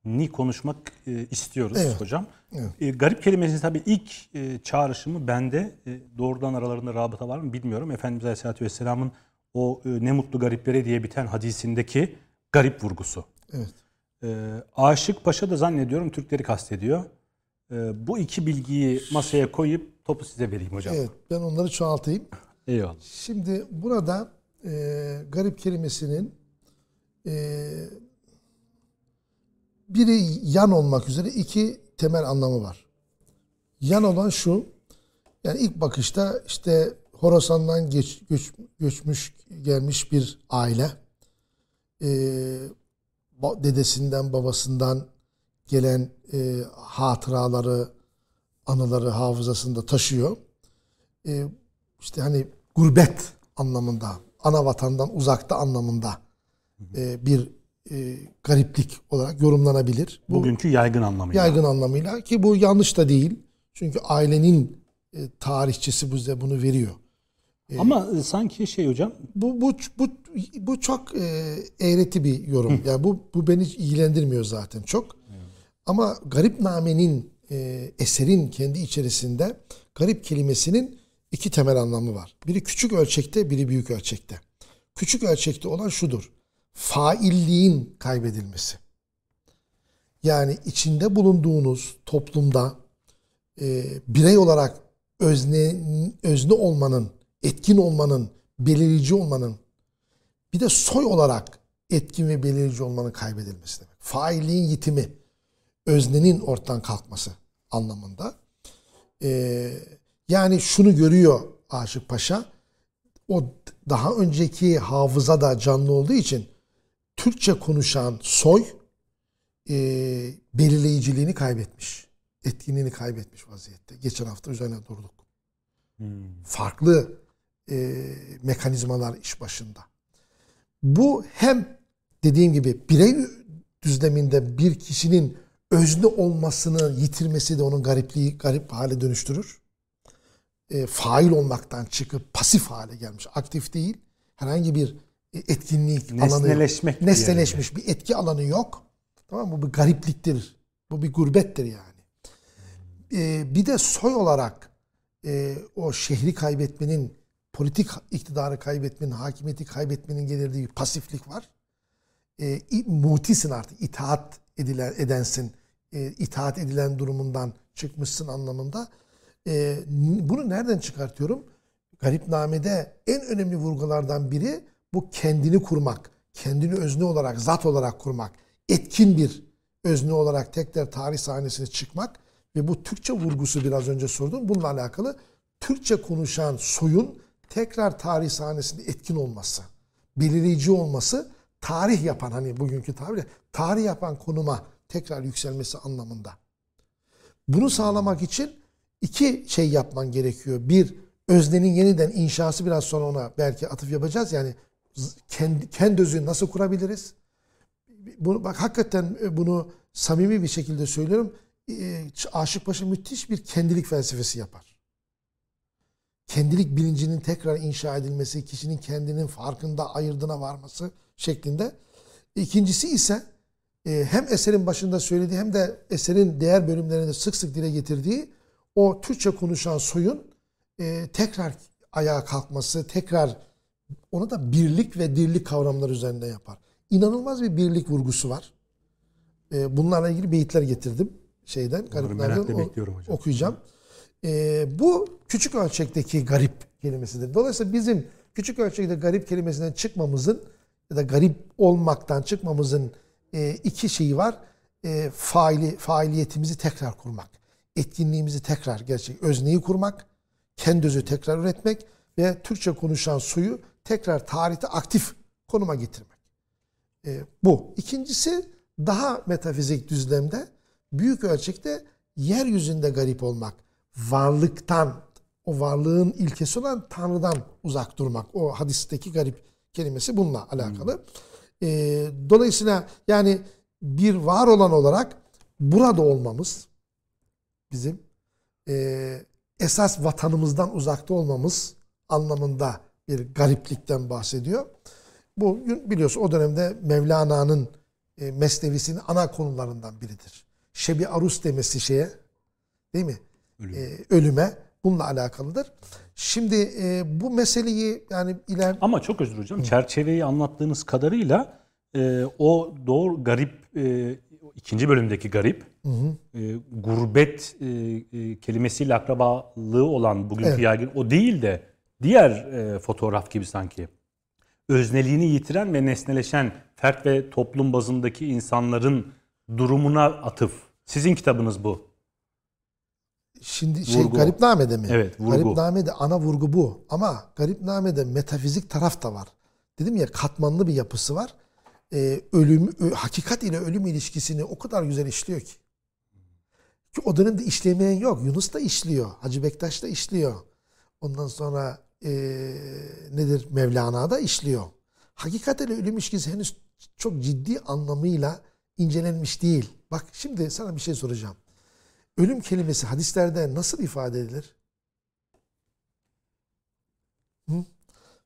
ni konuşmak e, istiyoruz Evet. hocam. Evet. E, garip kelimesi tabii ilk e, çağrışımı bende e, doğrudan aralarında rabıta var mı bilmiyorum. Efendimiz Aleyhisselatü Vesselam'ın o e, ne mutlu gariplere diye biten hadisindeki garip vurgusu. Evet. E, Aşık Paşa da zannediyorum Türkleri kastediyor. E, bu iki bilgiyi masaya koyup topu size vereyim hocam. Evet, ben onları çoğaltayım. Eyvallah. Şimdi burada e, garip kelimesinin e, biri yan olmak üzere iki temel anlamı var. Yan olan şu, yani ilk bakışta işte Horasan'dan geç, göç, göçmüş gelmiş bir aile, e, dedesinden babasından gelen e, hatıraları, anıları hafızasında taşıyor. E, işte hani gurbet anlamında, ana vatandan uzakta anlamında e, bir e, gariplik olarak yorumlanabilir. Bu Bugünkü yaygın anlamıyla. yaygın anlamıyla ki bu yanlış da değil. Çünkü ailenin e, tarihçesi bize bunu veriyor. Ama e, sanki şey hocam Bu bu bu bu çok e, eğreti bir yorum. Yani bu bu beni ilgilendirmiyor zaten çok. Ama garip namenin e, eserin kendi içerisinde garip kelimesinin iki temel anlamı var. Biri küçük ölçekte, biri büyük ölçekte. Küçük ölçekte olan şudur. Failliğin kaybedilmesi. Yani içinde bulunduğunuz toplumda e, birey olarak özne özne olmanın, etkin olmanın, belirleyici olmanın bir de soy olarak etkin ve belirleyici olmanın kaybedilmesi demek. Failliğin yitimi, öznenin ortadan kalkması anlamında. Ee, yani şunu görüyor Aşık Paşa, o daha önceki hafıza da canlı olduğu için Türkçe konuşan soy e, belirleyiciliğini kaybetmiş. Etkinliğini kaybetmiş vaziyette. Geçen hafta üzerine durduk. Farklı e, mekanizmalar iş başında. Bu hem dediğim gibi birey düzleminde bir kişinin özne olmasını yitirmesi de onun garipliği garip hale dönüştürür. E, fail olmaktan çıkıp pasif hale gelmiş. Aktif değil. Herhangi bir e, etkinlik alanı. Nesneleşmek Nesneleşmiş bir etki alanı yok. Tamam mı? Bu bir garipliktir. Bu bir gurbettir yani. E, bir de soy olarak e, o şehri kaybetmenin, politik iktidarı kaybetmenin, hakimiyeti kaybetmenin getirdiği bir pasiflik var. E, mutisin artık, itaat edilen, edensin, e, itaat edilen durumundan çıkmışsın anlamında. E, bunu nereden çıkartıyorum? Garipname'de en önemli vurgulardan biri bu kendini kurmak, kendini özne olarak, zat olarak kurmak, etkin bir özne olarak tekrar tarih sahnesine çıkmak ve bu Türkçe vurgusu biraz önce sordum. Bununla alakalı Türkçe konuşan soyun tekrar tarih sahnesinde etkin olması, belirleyici olması, tarih yapan hani bugünkü tabirle tarih yapan konuma tekrar yükselmesi anlamında. Bunu sağlamak için iki şey yapman gerekiyor. Bir, öznenin yeniden inşası biraz sonra ona belki atıf yapacağız. Yani kendi, kendi özünü nasıl kurabiliriz? Bunu, bak hakikaten e, bunu samimi bir şekilde söylüyorum. E, müthiş bir kendilik felsefesi yapar. Kendilik bilincinin tekrar inşa edilmesi, kişinin kendinin farkında ayırdığına varması şeklinde. İkincisi ise e, hem eserin başında söylediği hem de eserin diğer bölümlerinde sık sık dile getirdiği o Türkçe konuşan soyun e, tekrar ayağa kalkması, tekrar onu da birlik ve dirlik kavramları üzerinde yapar. İnanılmaz bir birlik vurgusu var. E, bunlarla ilgili beyitler getirdim şeyden. gariplerden. bekliyorum hocam. Okuyacağım. E, bu küçük ölçekteki garip kelimesidir. Dolayısıyla bizim küçük ölçekte garip kelimesinden çıkmamızın ya da garip olmaktan çıkmamızın e, iki şeyi var. E, faili, faaliyetimizi tekrar kurmak. Etkinliğimizi tekrar gerçek özneyi kurmak. Kendi özü tekrar üretmek ve Türkçe konuşan suyu tekrar tarihte aktif konuma getirmek. E, bu. İkincisi daha metafizik düzlemde büyük ölçekte yeryüzünde garip olmak. Varlıktan, o varlığın ilkesi olan Tanrı'dan uzak durmak. O hadisteki garip kelimesi bununla alakalı. E, dolayısıyla yani bir var olan olarak burada olmamız bizim e, esas vatanımızdan uzakta olmamız anlamında bir gariplikten bahsediyor. Bu biliyorsun o dönemde Mevlana'nın e, mesnevisinin ana konularından biridir. Şebi arus demesi şeye değil mi? Ölüm. E, ölüme bununla alakalıdır. Şimdi e, bu meseleyi yani iler Ama çok özür hocam. Çerçeveyi anlattığınız kadarıyla e, o doğru garip e, ikinci bölümdeki garip e, gurbet e, e, kelimesiyle akrabalığı olan bugünkü Evet. yaygın o değil de diğer e, fotoğraf gibi sanki. Özneliğini yitiren ve nesneleşen fert ve toplum bazındaki insanların durumuna atıf. Sizin kitabınız bu. Şimdi şey Vurgu. Garipname'de mi? Evet, vurgu. Garipname'de ana vurgu bu. Ama Garipname'de metafizik taraf da var. Dedim ya katmanlı bir yapısı var. Ee, ölüm, ö- hakikat ile ölüm ilişkisini o kadar güzel işliyor ki. Ki o dönemde işlemeyen yok. Yunus da işliyor. Hacı Bektaş da işliyor. Ondan sonra ee, nedir? Mevlana da işliyor. Hakikat ile ölüm ilişkisi henüz çok ciddi anlamıyla incelenmiş değil. Bak şimdi sana bir şey soracağım. Ölüm kelimesi hadislerde nasıl ifade edilir? Hı?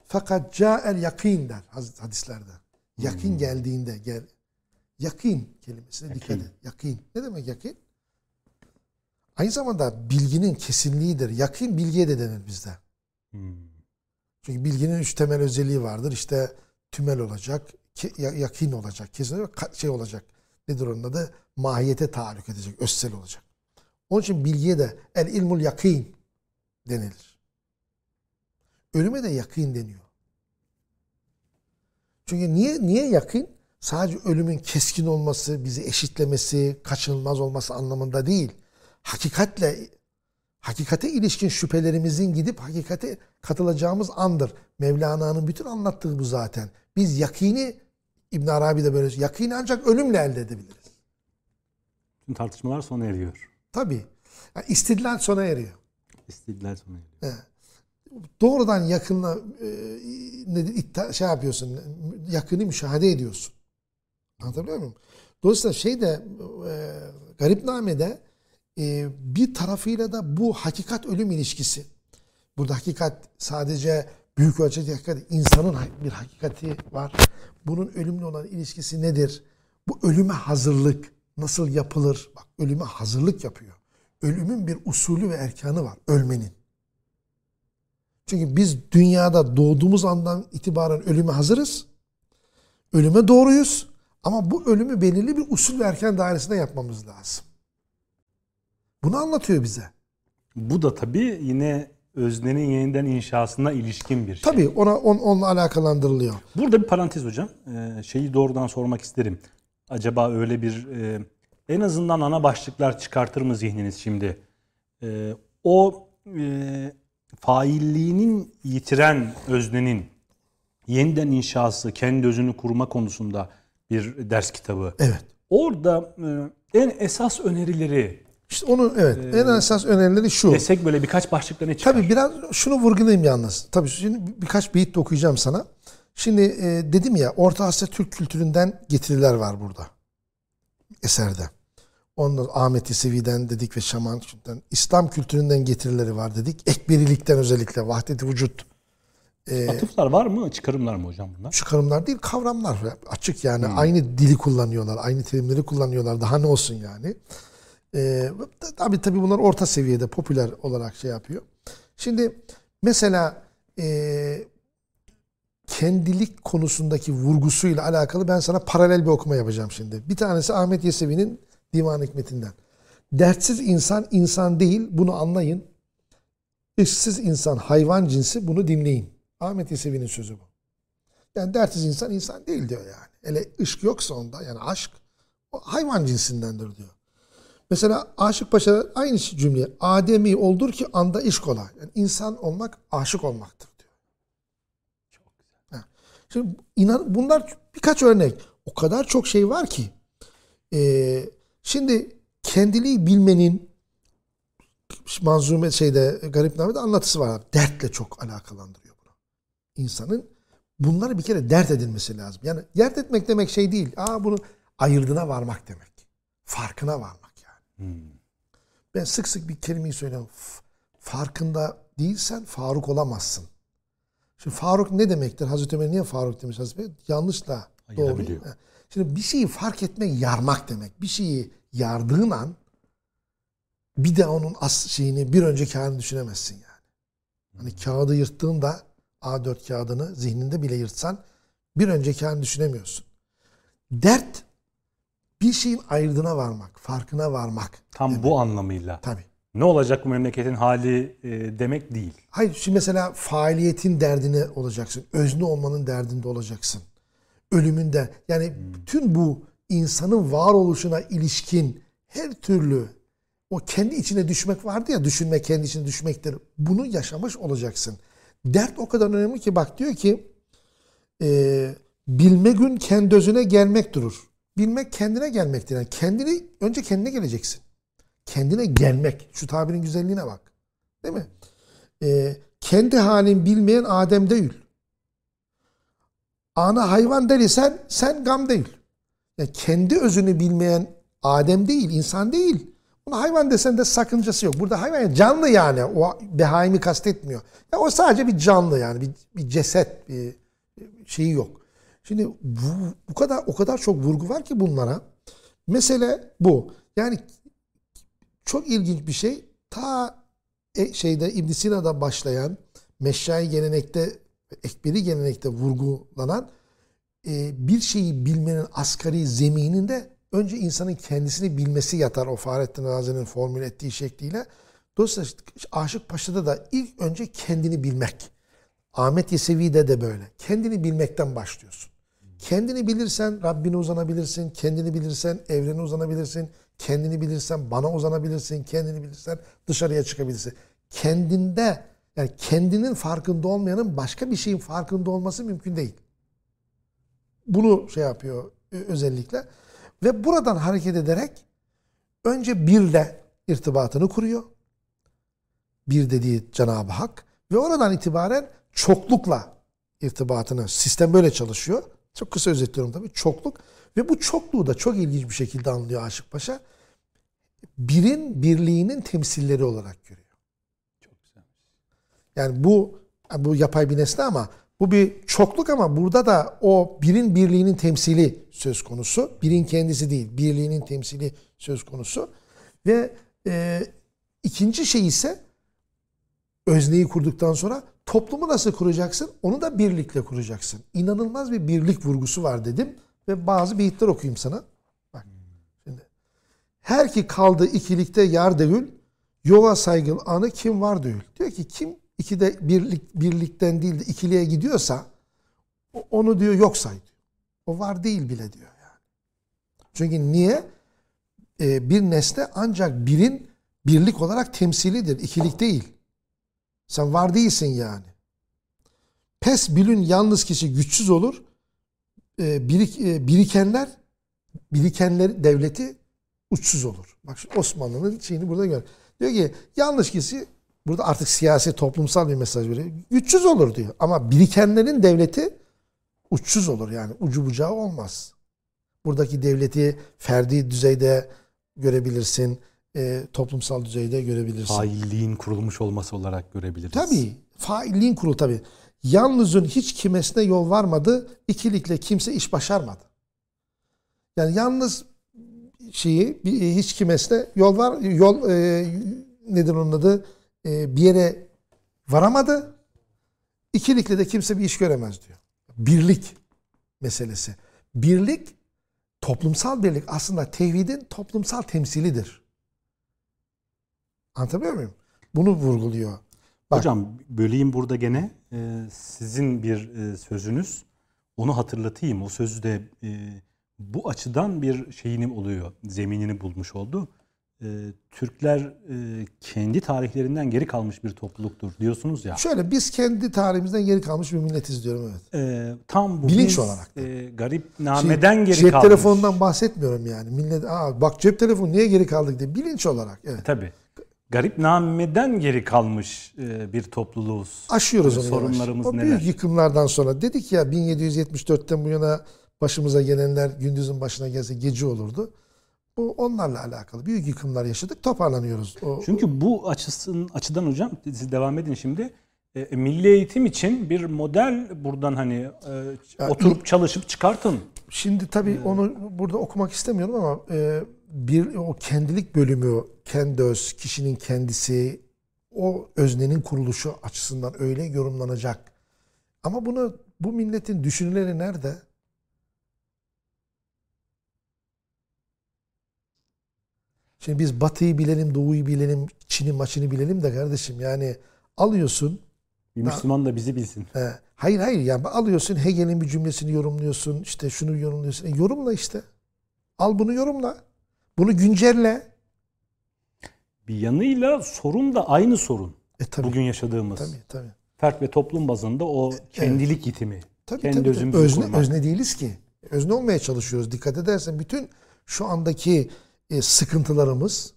Fakat ca'el yakin der hadislerde. Yakin geldiğinde gel. Yakin kelimesine dikkat Yakin. et. Yakin. Ne demek yakin? Aynı zamanda bilginin kesinliğidir. Yakin bilgiye de denir bizde. Hmm. Çünkü bilginin üç temel özelliği vardır. İşte tümel olacak, yakin olacak, kesin olacak, şey olacak. Nedir onun adı? Mahiyete taalluk edecek, özsel olacak. Onun için bilgiye de el ilmul yakin denilir. Ölüme de yakin deniyor. Çünkü niye niye yakin? Sadece ölümün keskin olması, bizi eşitlemesi, kaçınılmaz olması anlamında değil. Hakikatle hakikate ilişkin şüphelerimizin gidip hakikate katılacağımız andır. Mevlana'nın bütün anlattığı bu zaten. Biz yakini İbn Arabi de böyle yakini ancak ölümle elde edebiliriz. Tüm tartışmalar sona eriyor. Tabii. Yani istidlal sona eriyor. İstediler sona eriyor. Doğrudan yakınla e, şey yapıyorsun. Yakını müşahede ediyorsun. Anlatabiliyor muyum? Dolayısıyla şey de e, Garipname'de e, bir tarafıyla da bu hakikat ölüm ilişkisi. Burada hakikat sadece büyük ölçüde hakikat, insanın bir hakikati var. Bunun ölümle olan ilişkisi nedir? Bu ölüme hazırlık nasıl yapılır? Bak ölüme hazırlık yapıyor. Ölümün bir usulü ve erkanı var. Ölmenin. Çünkü biz dünyada doğduğumuz andan itibaren ölüme hazırız. Ölüme doğruyuz. Ama bu ölümü belirli bir usul ve erken dairesinde yapmamız lazım. Bunu anlatıyor bize. Bu da tabii yine öznenin yeniden inşasına ilişkin bir şey. Tabii ona on, onunla alakalandırılıyor. Burada bir parantez hocam. Ee, şeyi doğrudan sormak isterim. Acaba öyle bir e, en azından ana başlıklar çıkartır mı zihniniz şimdi? Ee, o e, failliğinin yitiren öznenin yeniden inşası, kendi özünü kurma konusunda bir ders kitabı. Evet. Orada e, en esas önerileri İşte onun evet en esas önerileri şu. Desek böyle birkaç başlıkta ne çıkar? Tabii biraz şunu vurgulayayım yalnız. Tabii şimdi birkaç beyit de okuyacağım sana. Şimdi e, dedim ya Orta Asya Türk kültüründen getiriler var burada. Eserde. Ondan Ahmet Yesevi'den dedik ve Şaman kültüründen. İslam kültüründen getirileri var dedik. Ekberilikten özellikle vahdet-i vücut. Atıflar var mı? Çıkarımlar mı hocam bunlar? Çıkarımlar değil kavramlar açık yani. Aynı dili kullanıyorlar. Aynı terimleri kullanıyorlar. Daha ne olsun yani. Ee, tabii tabii bunlar orta seviyede popüler olarak şey yapıyor. Şimdi mesela e, kendilik konusundaki vurgusuyla alakalı ben sana paralel bir okuma yapacağım şimdi. Bir tanesi Ahmet Yesevi'nin Divan Hikmetinden. Dertsiz insan insan değil bunu anlayın. İşsiz insan hayvan cinsi bunu dinleyin. Ahmet Yesevi'nin sözü bu. Yani dertsiz insan insan değil diyor yani. Hele ışk yoksa onda yani aşk o hayvan cinsindendir diyor. Mesela Aşık Paşa aynı cümle. Ademi oldur ki anda işk ola. Yani insan olmak aşık olmaktır diyor. Çok güzel. Şimdi inan bunlar birkaç örnek. O kadar çok şey var ki. Ee, şimdi kendiliği bilmenin manzume şeyde garip namede anlatısı var. Dertle çok alakalandırıyor bunu. İnsanın bunları bir kere dert edilmesi lazım. Yani dert etmek demek şey değil. Aa bunu ayırdına varmak demek. Farkına varmak. Ben sık sık bir kelimeyi söylüyorum. Farkında değilsen Faruk olamazsın. Şimdi Faruk ne demektir? Hazreti Ömer niye Faruk demiş Hazreti Ömer? Yanlışla doğru. Şimdi bir şeyi fark etmek yarmak demek. Bir şeyi yardığın an bir de onun as şeyini bir önceki halini düşünemezsin yani. Hani kağıdı yırttığında A4 kağıdını zihninde bile yırtsan bir önceki halini düşünemiyorsun. Dert bir şeyin ayırdına varmak, farkına varmak. Tam demek. bu anlamıyla. Tabii. Ne olacak bu memleketin hali e, demek değil. Hayır şimdi mesela faaliyetin derdine olacaksın. Özne olmanın derdinde olacaksın. Ölümün de yani hmm. bütün bu insanın varoluşuna ilişkin her türlü o kendi içine düşmek vardı ya düşünmek kendi içine düşmektir. Bunu yaşamış olacaksın. Dert o kadar önemli ki bak diyor ki e, bilme gün kendi özüne gelmek durur. Bilmek kendine gelmektir. Yani kendini önce kendine geleceksin. Kendine gelmek. Şu tabirin güzelliğine bak. Değil mi? Ee, kendi halin bilmeyen Adem değil. Ana hayvan derisen sen gam değil. Yani kendi özünü bilmeyen Adem değil, insan değil. Ona hayvan desen de sakıncası yok. Burada hayvan canlı yani. O behaimi kastetmiyor. Ya o sadece bir canlı yani. Bir, bir ceset, bir şeyi yok. Şimdi bu, bu kadar o kadar çok vurgu var ki bunlara. Mesele bu. Yani çok ilginç bir şey. Ta e, şeyde İbn Sina'da başlayan meşşai gelenekte ekberi gelenekte vurgulanan e, bir şeyi bilmenin asgari zemininde önce insanın kendisini bilmesi yatar o Fahrettin Razi'nin formül ettiği şekliyle. Dolayısıyla Aşık Paşa'da da ilk önce kendini bilmek. Ahmet Yesevi'de de böyle. Kendini bilmekten başlıyorsun. Kendini bilirsen Rabbine uzanabilirsin. Kendini bilirsen evrene uzanabilirsin. Kendini bilirsen bana uzanabilirsin. Kendini bilirsen dışarıya çıkabilirsin. Kendinde yani kendinin farkında olmayanın başka bir şeyin farkında olması mümkün değil. Bunu şey yapıyor özellikle. Ve buradan hareket ederek önce birle irtibatını kuruyor. Bir dediği Cenab-ı Hak. Ve oradan itibaren çoklukla irtibatını, sistem böyle çalışıyor. Çok kısa özetliyorum tabii. Çokluk. Ve bu çokluğu da çok ilginç bir şekilde anlıyor Aşık Paşa. Birin birliğinin temsilleri olarak görüyor. Çok güzel. Yani bu bu yapay bir nesne ama bu bir çokluk ama burada da o birin birliğinin temsili söz konusu. Birin kendisi değil, birliğinin temsili söz konusu. Ve e, ikinci şey ise özneyi kurduktan sonra Toplumu nasıl kuracaksın? Onu da birlikle kuracaksın. İnanılmaz bir birlik vurgusu var dedim. Ve bazı beyitler okuyayım sana. Bak şimdi. Her ki kaldı ikilikte yar devül, yoga saygıl anı kim var devül. Diyor ki kim ikide birlik, birlikten değil de ikiliye gidiyorsa onu diyor yok say. O var değil bile diyor yani. Çünkü niye? Ee, bir nesne ancak birin birlik olarak temsilidir. ikilik değil. Sen var değilsin yani. Pes bilün yalnız kişi güçsüz olur. E, birik, e, birikenler, birikenler devleti uçsuz olur. Bak şu Osmanlı'nın şeyini burada gör. Diyor ki yanlış kişi burada artık siyasi toplumsal bir mesaj veriyor. Güçsüz olur diyor. Ama birikenlerin devleti uçsuz olur yani ucu bucağı olmaz. Buradaki devleti ferdi düzeyde görebilirsin, e, toplumsal düzeyde görebilirsin. Failliğin kurulmuş olması olarak görebiliriz. Tabii. Failliğin kurulu tabii. Yalnızın hiç kimesine yol varmadı. ikilikle kimse iş başarmadı. Yani yalnız şeyi e, hiç kimesine yol var yol e, nedir onun adı E, bir yere varamadı. İkilikle de kimse bir iş göremez diyor. Birlik meselesi. Birlik toplumsal birlik aslında tevhidin toplumsal temsilidir. Anlatabiliyor muyum? Bunu vurguluyor. Bak. Hocam böleyim burada gene. Ee, sizin bir e, sözünüz. Onu hatırlatayım. O sözü de e, bu açıdan bir şeyini oluyor. Zeminini bulmuş oldu. Ee, Türkler e, kendi tarihlerinden geri kalmış bir topluluktur diyorsunuz ya. Şöyle biz kendi tarihimizden geri kalmış bir milletiz diyorum evet. Ee, tam bu Bilinç biz, olarak da. e, garip nameden Şey, geri cep kalmış. telefonundan bahsetmiyorum yani. Millet aa bak cep telefonu niye geri kaldık diye bilinç olarak evet. Tabii. Garip nameden geri kalmış e, bir topluluğuz. Aşıyoruz onu Sorunlarımız yavaş. O neler? büyük yıkımlardan sonra dedik ya 1774'ten bu yana başımıza gelenler gündüzün başına gelse gece olurdu. Bu onlarla alakalı. Büyük yıkımlar yaşadık. Toparlanıyoruz. O, Çünkü bu açısın açıdan hocam siz devam edin şimdi. E, milli eğitim için bir model buradan hani e, oturup çalışıp çıkartın. Şimdi tabii onu burada okumak istemiyorum ama e, bir o kendilik bölümü, kendi öz, kişinin kendisi, o öznenin kuruluşu açısından öyle yorumlanacak. Ama bunu bu milletin düşünüleri nerede? Şimdi biz Batı'yı bilelim, Doğu'yu bilelim, Çin'i maçını bilelim de kardeşim yani alıyorsun Bir Müslüman da bizi bilsin. He, hayır hayır yani alıyorsun Hegel'in bir cümlesini yorumluyorsun. işte şunu yorumluyorsun. E, yorumla işte. Al bunu yorumla. Bunu güncelle. Bir yanıyla sorun da aynı sorun. E tabii. Bugün yaşadığımız. Tabii tabii. Fert ve toplum bazında o kendilik itimi. Tabii, kendi tabii, özümüzü Özne, kurmak. özne değiliz ki. Özne olmaya çalışıyoruz. Dikkat edersen bütün şu andaki e, sıkıntılarımız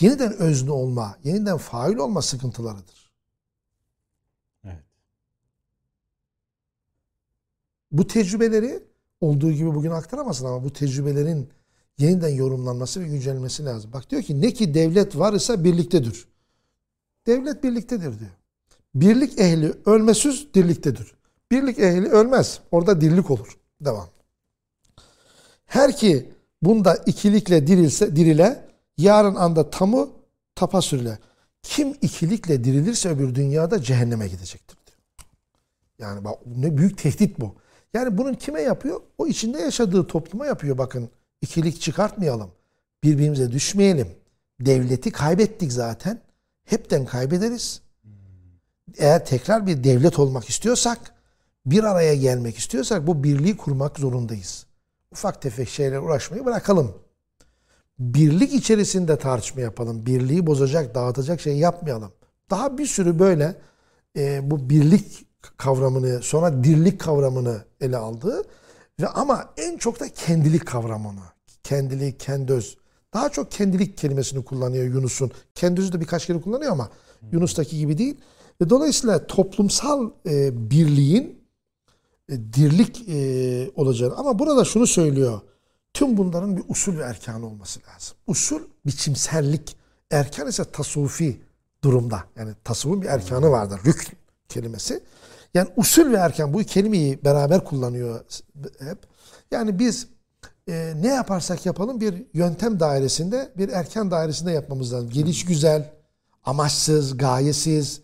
yeniden özne olma, yeniden fail olma sıkıntılarıdır. Evet. Bu tecrübeleri olduğu gibi bugün aktaramazsın ama bu tecrübelerin yeniden yorumlanması ve güncellenmesi lazım. Bak diyor ki ne ki devlet var ise birliktedir. Devlet birliktedir diyor. Birlik ehli ölmesüz dirliktedir. Birlik ehli ölmez. Orada dirlik olur. Devam. Her ki bunda ikilikle dirilse dirile yarın anda tamı tapa sürüle. Kim ikilikle dirilirse öbür dünyada cehenneme gidecektir diyor. Yani bak ne büyük tehdit bu. Yani bunun kime yapıyor? O içinde yaşadığı topluma yapıyor bakın. İkilik çıkartmayalım. Birbirimize düşmeyelim. Devleti kaybettik zaten. Hepten kaybederiz. Eğer tekrar bir devlet olmak istiyorsak, bir araya gelmek istiyorsak bu birliği kurmak zorundayız. Ufak tefek şeyler uğraşmayı bırakalım. Birlik içerisinde tartışma yapalım. Birliği bozacak, dağıtacak şey yapmayalım. Daha bir sürü böyle e, bu birlik kavramını, sonra dirlik kavramını ele aldı. Ama en çok da kendilik kavramını. Kendilik, kendöz. Daha çok kendilik kelimesini kullanıyor Yunus'un. Kendözü de birkaç kere kullanıyor ama Yunus'taki gibi değil. Ve dolayısıyla toplumsal e, birliğin e, dirlik e, olacağını. Ama burada şunu söylüyor. Tüm bunların bir usul ve erkanı olması lazım. Usul biçimsellik. Erkan ise tasavvufi durumda. Yani tasavvufun bir erkanı vardır. Rükn kelimesi. Yani usul ve erkan bu kelimeyi beraber kullanıyor hep. Yani biz e, ne yaparsak yapalım bir yöntem dairesinde, bir erken dairesinde yapmamız lazım. Geliş güzel, amaçsız, gayesiz,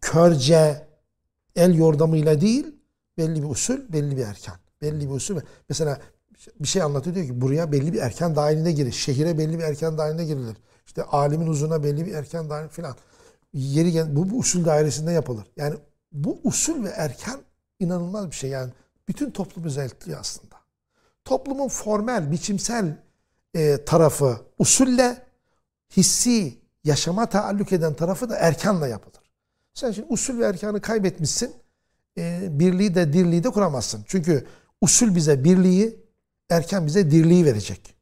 körce, el yordamıyla değil, belli bir usul, belli bir erkan. Belli bir usul. Mesela bir şey anlatıyor diyor ki buraya belli bir erken dahilinde girir. Şehire belli bir erken dahilinde girilir. İşte alimin huzuruna belli bir erken dahil filan. Yeri bu, bu usul dairesinde yapılır. Yani bu usul ve erken inanılmaz bir şey. Yani bütün toplum özelliği aslında. Toplumun formel, biçimsel e, tarafı usulle, hissi, yaşama taalluk eden tarafı da erkanla yapılır. Sen şimdi usul ve erkanı kaybetmişsin. E, birliği de dirliği de kuramazsın. Çünkü usul bize birliği, erken bize dirliği verecek.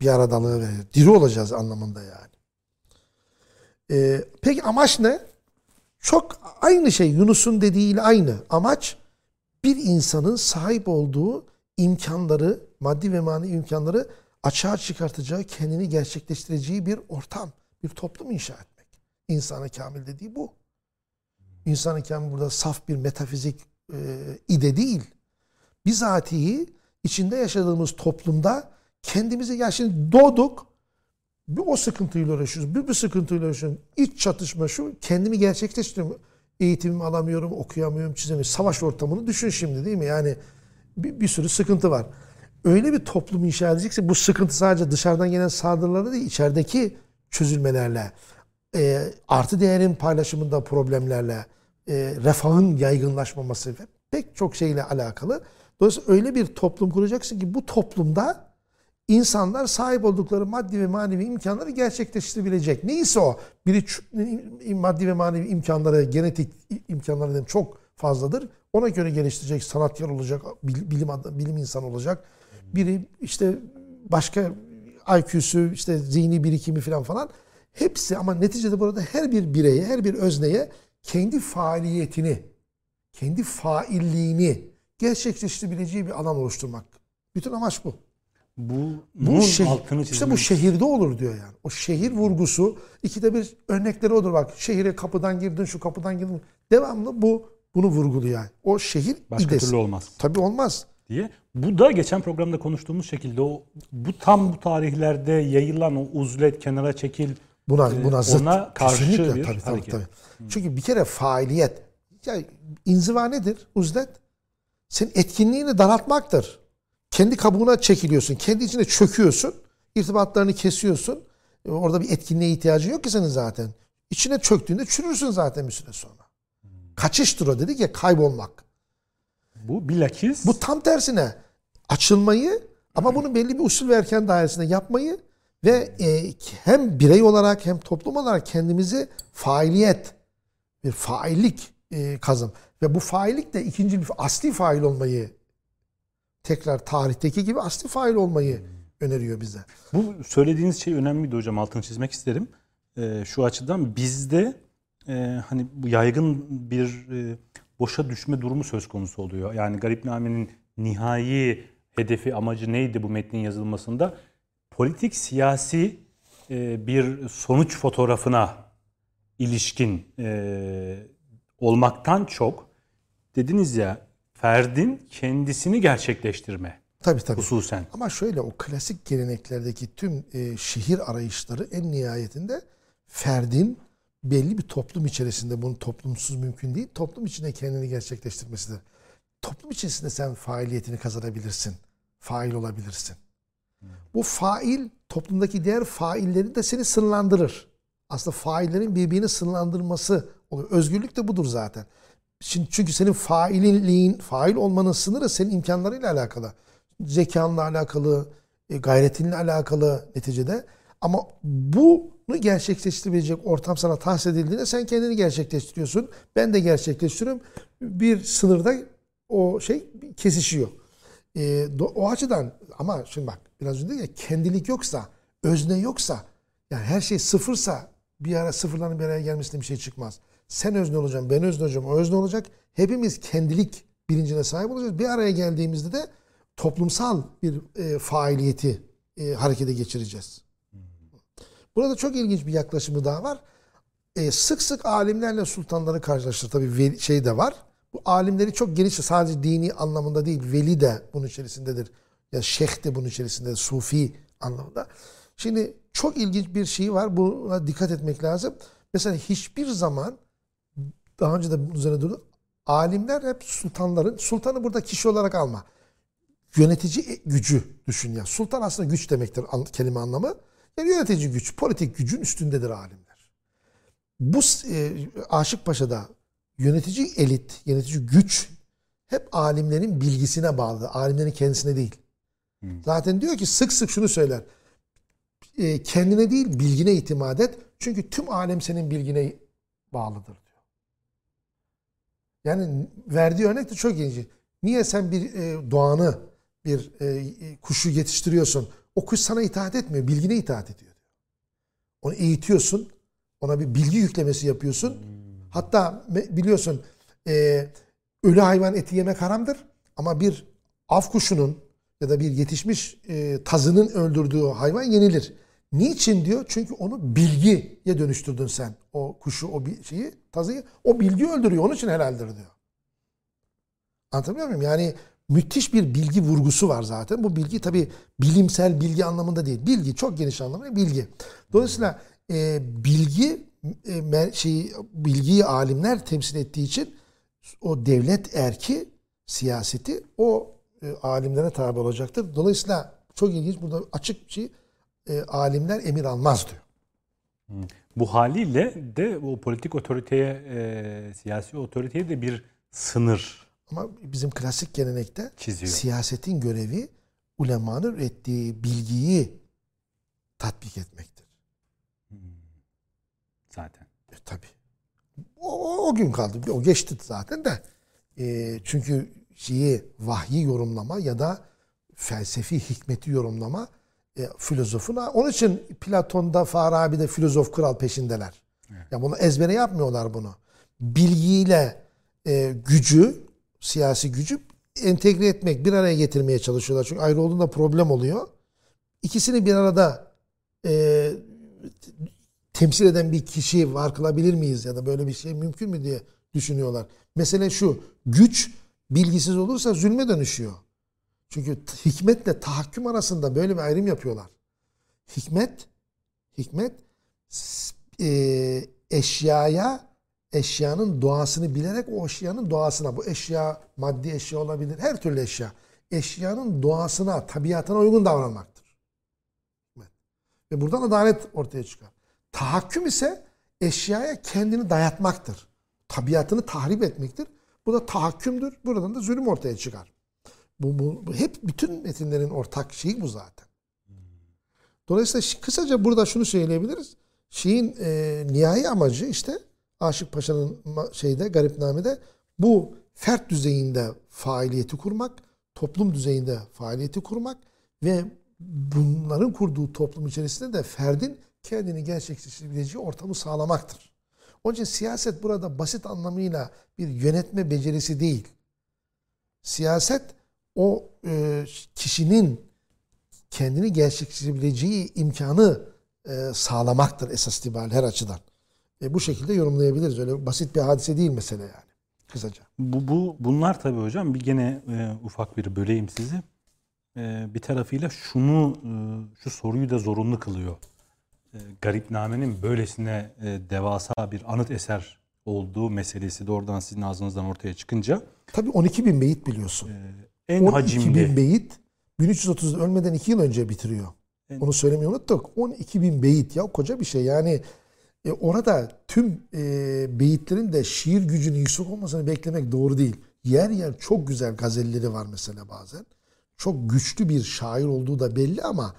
bir aradalığı ve diri olacağız anlamında yani. Ee, peki amaç ne? Çok aynı şey Yunus'un dediğiyle aynı. Amaç bir insanın sahip olduğu imkanları, maddi ve manevi imkanları açığa çıkartacağı, kendini gerçekleştireceği bir ortam, bir toplum inşa etmek. İnsana kamil dediği bu. İnsan-ı kamil burada saf bir metafizik e, ide değil. Bizatihi içinde yaşadığımız toplumda kendimizi ya şimdi doğduk bir o sıkıntıyla uğraşıyoruz. Bir bir sıkıntıyla uğraşıyoruz. İç çatışma şu kendimi gerçekleştiriyorum. Eğitimimi alamıyorum, okuyamıyorum, çizemiyorum. Savaş ortamını düşün şimdi değil mi? Yani bir, bir sürü sıkıntı var. Öyle bir toplum inşa edecekse bu sıkıntı sadece dışarıdan gelen saldırılarla değil, içerideki çözülmelerle, e, artı değerin paylaşımında problemlerle, e, refahın yaygınlaşmaması ve pek çok şeyle alakalı. Dolayısıyla öyle bir toplum kuracaksın ki bu toplumda insanlar sahip oldukları maddi ve manevi imkanları gerçekleştirebilecek. Neyse o. Biri maddi ve manevi imkanları, genetik imkanları çok fazladır. Ona göre geliştirecek sanatkar olacak, bilim bilim insanı olacak. Biri işte başka IQ'su, işte zihni birikimi falan falan. Hepsi ama neticede burada her bir bireye, her bir özneye kendi faaliyetini, kendi failliğini gerçekleştirebileceği bir alan oluşturmak. Bütün amaç bu. Bu, bu şehir, altını işte bu şehirde olur diyor yani. O şehir vurgusu ikide bir örnekleri odur bak. Şehire kapıdan girdin, şu kapıdan girdin. Devamlı bu bunu vurguluyor yani. O şehir Başka idesi. türlü olmaz. Tabii olmaz. Diye. Bu da geçen programda konuştuğumuz şekilde o bu tam bu tarihlerde yayılan o uzlet kenara çekil buna e, buna zıt. Ona karşı Kesinlikle. bir tabii. Tabii, tabii. Çünkü bir kere faaliyet ya inziva nedir? Uzlet senin etkinliğini daraltmaktır. Kendi kabuğuna çekiliyorsun. Kendi içine çöküyorsun. irtibatlarını kesiyorsun. E, orada bir etkinliğe ihtiyacın yok ki senin zaten. İçine çöktüğünde çürürsün zaten bir süre sonra. Kaçıştır o dedik ya kaybolmak. Bu bilakis... Bu tam tersine açılmayı ama bunu belli bir usul ve erken dairesinde yapmayı ve e, hem birey olarak hem toplum olarak kendimizi failiyet, bir faillik e, kazım. Ve bu faillik de ikinci bir asli fail olmayı tekrar tarihteki gibi asli fail olmayı öneriyor bize. Bu söylediğiniz şey önemliydi hocam altını çizmek isterim. Ee, şu açıdan bizde e, hani bu yaygın bir e, boşa düşme durumu söz konusu oluyor. Yani Garipname'nin nihai hedefi amacı neydi bu metnin yazılmasında? Politik siyasi e, bir sonuç fotoğrafına ilişkin olmaktan çok dediniz ya ferdin kendisini gerçekleştirme. Tabii tabii. Hususen. Ama şöyle o klasik geleneklerdeki tüm e, şehir arayışları en nihayetinde ferdin belli bir toplum içerisinde bunun toplumsuz mümkün değil. Toplum içinde kendini gerçekleştirmesidir. Toplum içerisinde sen faaliyetini kazanabilirsin. Fail olabilirsin. Hmm. Bu fail toplumdaki diğer faillerin de seni sınırlandırır. Aslında faillerin birbirini sınırlandırması oluyor. Özgürlük de budur zaten. Şimdi çünkü senin failliğin, fail olmanın sınırı senin imkanlarıyla alakalı. Zekanla alakalı, e, gayretinle alakalı neticede. Ama bunu gerçekleştirebilecek ortam sana tahsis edildiğinde sen kendini gerçekleştiriyorsun. Ben de gerçekleştiriyorum. Bir sınırda o şey kesişiyor. E, o açıdan ama şimdi bak biraz önce ya kendilik yoksa, özne yoksa yani her şey sıfırsa bir ara sıfırların bir araya gelmesinde bir şey çıkmaz. Sen özne olacaksın, ben özne olacağım, o özne olacak. Hepimiz kendilik bilincine sahip olacağız. Bir araya geldiğimizde de toplumsal bir e, faaliyeti e, harekete geçireceğiz. Burada çok ilginç bir yaklaşımı daha var. E, sık sık alimlerle sultanları karşılaştır. Tabii şey de var. Bu alimleri çok geniş sadece dini anlamında değil veli de bunun içerisindedir. Ya şeyh de bunun içerisindedir. Sufi anlamında. Şimdi çok ilginç bir şey var. Buna dikkat etmek lazım. Mesela hiçbir zaman daha önce de bunun üzerine durduk. Alimler hep sultanların, sultanı burada kişi olarak alma. Yönetici gücü düşün ya. Sultan aslında güç demektir kelime anlamı. Yani yönetici güç, politik gücün üstündedir alimler. Bu e, Aşık Paşa'da yönetici elit, yönetici güç hep alimlerin bilgisine bağlı. Alimlerin kendisine değil. Hmm. Zaten diyor ki sık sık şunu söyler. E, kendine değil bilgine itimat et. Çünkü tüm alem senin bilgine bağlıdır. Yani verdiği örnek de çok ilginç. Niye sen bir e, doğanı, bir e, kuşu yetiştiriyorsun? O kuş sana itaat etmiyor. Bilgine itaat ediyor. Onu eğitiyorsun. Ona bir bilgi yüklemesi yapıyorsun. Hatta biliyorsun e, ölü hayvan eti yemek haramdır. Ama bir av kuşunun ya da bir yetişmiş e, tazının öldürdüğü hayvan yenilir. Niçin diyor? Çünkü onu bilgiye dönüştürdün sen. O kuşu, o şeyi, tazıyı. O bilgi öldürüyor. Onun için helaldir diyor. Anlatabiliyor muyum? Yani müthiş bir bilgi vurgusu var zaten. Bu bilgi tabi bilimsel bilgi anlamında değil. Bilgi çok geniş anlamda bilgi. Dolayısıyla e, bilgi e, şeyi bilgiyi alimler temsil ettiği için o devlet erki siyaseti o e, alimlere tabi olacaktır. Dolayısıyla çok ilginç burada açık bir şey e, alimler emir almaz diyor. Bu haliyle de o politik otoriteye, e, siyasi otoriteye de bir sınır ama bizim klasik gelenekte çiziyor. siyasetin görevi ulemanın ürettiği bilgiyi tatbik etmektir. Hmm. Zaten. E, tabii. O, o, gün kaldı. O geçti zaten de. E, çünkü şeyi vahyi yorumlama ya da felsefi hikmeti yorumlama e, filozofuna. Onun için Platon'da Farabi'de filozof kral peşindeler. Evet. Ya bunu ezbere yapmıyorlar bunu. Bilgiyle e, gücü siyasi gücü entegre etmek, bir araya getirmeye çalışıyorlar. Çünkü ayrı olduğunda problem oluyor. İkisini bir arada e, temsil eden bir kişi var kılabilir miyiz ya da böyle bir şey mümkün mü diye düşünüyorlar. Mesele şu, güç bilgisiz olursa zulme dönüşüyor. Çünkü hikmetle tahakküm arasında böyle bir ayrım yapıyorlar. Hikmet, hikmet e, eşyaya eşyanın doğasını bilerek o eşyanın doğasına, bu eşya maddi eşya olabilir, her türlü eşya. Eşyanın doğasına, tabiatına uygun davranmaktır. Ve buradan adalet ortaya çıkar. Tahakküm ise eşyaya kendini dayatmaktır. Tabiatını tahrip etmektir. Bu da tahakkümdür. Buradan da zulüm ortaya çıkar. Bu, bu, hep bütün metinlerin ortak şeyi bu zaten. Dolayısıyla kısaca burada şunu söyleyebiliriz. Şeyin e, nihai amacı işte Aşık Paşa'nın şeyde Garipname'de bu fert düzeyinde faaliyeti kurmak, toplum düzeyinde faaliyeti kurmak ve bunların kurduğu toplum içerisinde de ferdin kendini gerçekleştirebileceği ortamı sağlamaktır. Onun için siyaset burada basit anlamıyla bir yönetme becerisi değil. Siyaset o e, kişinin kendini gerçekleştirebileceği imkanı e, sağlamaktır esas itibariyle her açıdan. E, bu şekilde yorumlayabiliriz. Öyle basit bir hadise değil mesele yani. Kısaca. Bu, bu bunlar tabii hocam bir gene e, ufak bir böleyim sizi. E, bir tarafıyla şunu e, şu soruyu da zorunlu kılıyor. E, Garipname'nin böylesine e, devasa bir anıt eser olduğu meselesi de oradan sizin ağzınızdan ortaya çıkınca. Tabii 12 bin beyit biliyorsun. E, en 12 hacimli. bin beyit 1330 ölmeden 2 yıl önce bitiriyor. En... Onu söylemeyi unuttuk. 12 bin beyit ya koca bir şey yani e, orada tüm e, beyitlerin de şiir gücünün yüksek olmasını beklemek doğru değil. Yer yer çok güzel gazelleri var mesela bazen. Çok güçlü bir şair olduğu da belli ama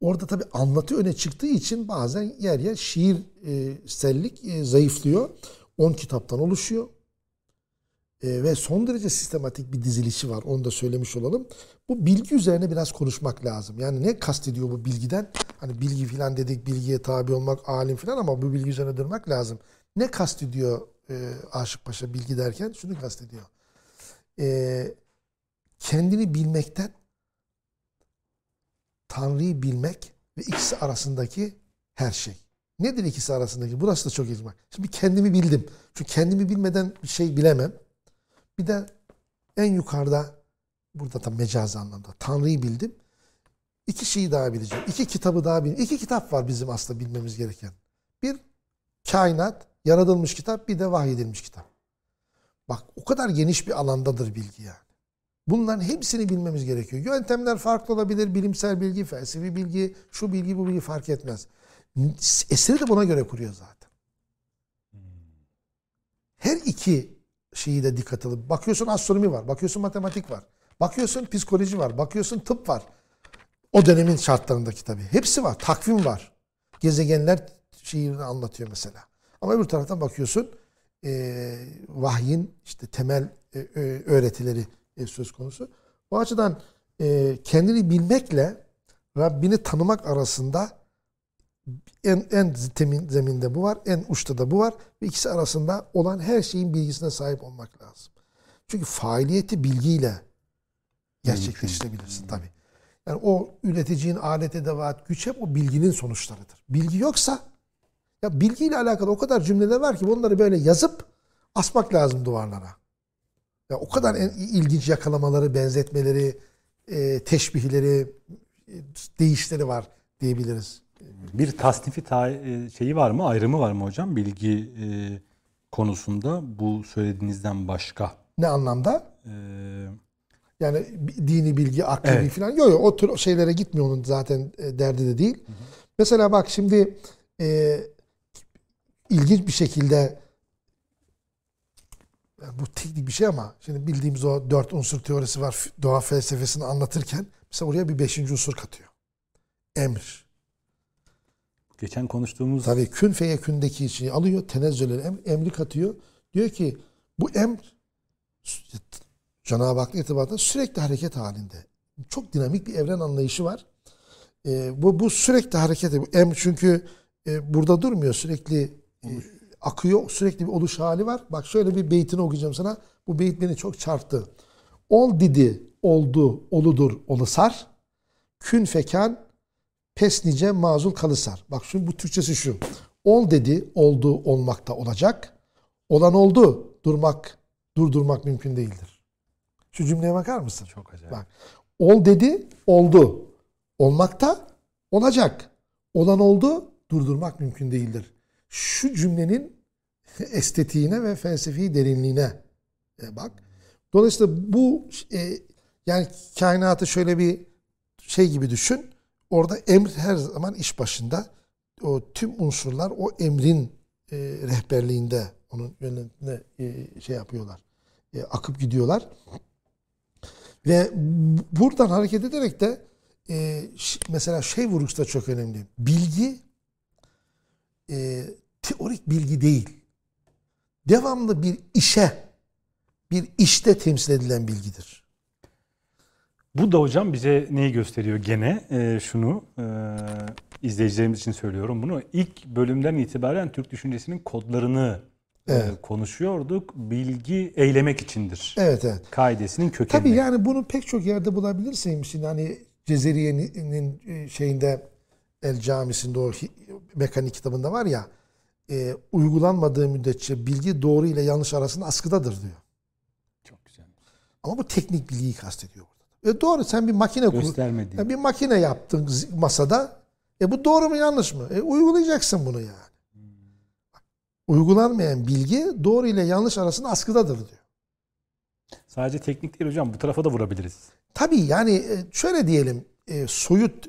orada tabi anlatı öne çıktığı için bazen yer yer şiir e, sellik e, zayıflıyor. 10 kitaptan oluşuyor. E, ve son derece sistematik bir dizilişi var. Onu da söylemiş olalım. Bu bilgi üzerine biraz konuşmak lazım. Yani ne kastediyor bu bilgiden? Hani bilgi filan dedik, bilgiye tabi olmak, alim filan ama bu bilgi üzerine durmak lazım. Ne kastediyor e, Aşık Paşa bilgi derken? Şunu kastediyor. E, kendini bilmekten Tanrı'yı bilmek ve ikisi arasındaki her şey. Nedir ikisi arasındaki? Burası da çok ilginç. Şimdi kendimi bildim. Çünkü kendimi bilmeden bir şey bilemem. Bir de en yukarıda burada da mecazi anlamda Tanrı'yı bildim. İki şeyi daha bileceğim. İki kitabı daha bileceğim. İki kitap var bizim aslında bilmemiz gereken. Bir kainat, yaratılmış kitap, bir de vahyedilmiş kitap. Bak o kadar geniş bir alandadır bilgi yani. Bunların hepsini bilmemiz gerekiyor. Yöntemler farklı olabilir. Bilimsel bilgi, felsefi bilgi, şu bilgi bu bilgi fark etmez. Eseri de buna göre kuruyor zaten. Her iki şeyi de dikkat alıp bakıyorsun astronomi var, bakıyorsun matematik var, bakıyorsun psikoloji var, bakıyorsun tıp var. O dönemin şartlarındaki tabii. Hepsi var. Takvim var. Gezegenler şiirini anlatıyor mesela. Ama öbür taraftan bakıyorsun e, vahyin işte temel e, öğretileri e, söz konusu. Bu açıdan e, kendini bilmekle Rabbini tanımak arasında en en temin zeminde bu var, en uçta da bu var ve ikisi arasında olan her şeyin bilgisine sahip olmak lazım. Çünkü faaliyeti bilgiyle gerçekleştirebilirsin tabi. Yani o üreticinin alet edevat, güç hep o bilginin sonuçlarıdır. Bilgi yoksa ya bilgiyle alakalı o kadar cümleler var ki bunları böyle yazıp asmak lazım duvarlara. Ya o kadar en ilginç yakalamaları, benzetmeleri, e, teşbihleri, e, değişleri var diyebiliriz. Bir tasnifi ta- e, şeyi var mı, ayrımı var mı hocam bilgi e, konusunda bu söylediğinizden başka? Ne anlamda? E, Yani dini bilgi, akli Evet. falan. Yok yok o tür şeylere gitmiyor onun zaten e, derdi de değil. Mesela bak şimdi e, ilginç bir şekilde yani bu teknik bir şey ama şimdi bildiğimiz o dört unsur teorisi var doğa felsefesini anlatırken mesela oraya bir beşinci unsur katıyor. Emir. Geçen konuştuğumuz Tabii kün feyekündeki için alıyor, tenezzülü em, emri katıyor. Diyor ki bu emr Cenab-ı Hak itibarıyla sürekli hareket halinde. Çok dinamik bir evren anlayışı var. Ee, bu, bu sürekli hareket bu em çünkü e, burada durmuyor sürekli e, akıyor sürekli bir oluş hali var. Bak şöyle bir beytini okuyacağım sana. Bu beyt beni çok çarptı. Ol dedi oldu oludur olusar. Kün fekan pes nice mazul kalısar. Bak şu bu Türkçesi şu. Ol dedi oldu olmakta olacak. Olan oldu durmak durdurmak mümkün değildir. Şu cümleye bakar mısın? çok acayip. Bak. Ol dedi, oldu. Olmakta olacak. Olan oldu, durdurmak mümkün değildir. Şu cümlenin [LAUGHS] estetiğine ve felsefi derinliğine e, bak. Dolayısıyla bu e, yani kainatı şöyle bir şey gibi düşün. Orada emr her zaman iş başında. O tüm unsurlar o emrin e, rehberliğinde onun yönetimine e, şey yapıyorlar. E, akıp gidiyorlar. Ve bu- buradan hareket ederek de e, mesela şey vurgusu da çok önemli. Bilgi e, teorik bilgi değil. Devamlı bir işe, bir işte temsil edilen bilgidir. Bu da hocam bize neyi gösteriyor gene? Ee, şunu e, izleyicilerimiz için söylüyorum bunu. İlk bölümden itibaren Türk düşüncesinin kodlarını e, Evet. konuşuyorduk. Bilgi eylemek içindir. Evet evet. Kaidesinin kökeni. Tabii yani bunu pek çok yerde bulabilirsin. Şimdi hani Cezeriye'nin e, şeyinde El Camisi'nde o mekanik kitabında var ya e, uygulanmadığı müddetçe bilgi doğru ile yanlış arasında askıdadır diyor. Çok güzel. Ama bu teknik bilgiyi kastediyor. E doğru sen bir makine kur. Göstermediği. Ya bir makine yaptın masada. E bu doğru mu yanlış mı? E uygulayacaksın bunu yani. Uygulanmayan bilgi doğru ile yanlış arasında askıdadır diyor. Sadece teknik değil hocam. Bu tarafa da vurabiliriz. Tabii yani e, şöyle diyelim e, soyut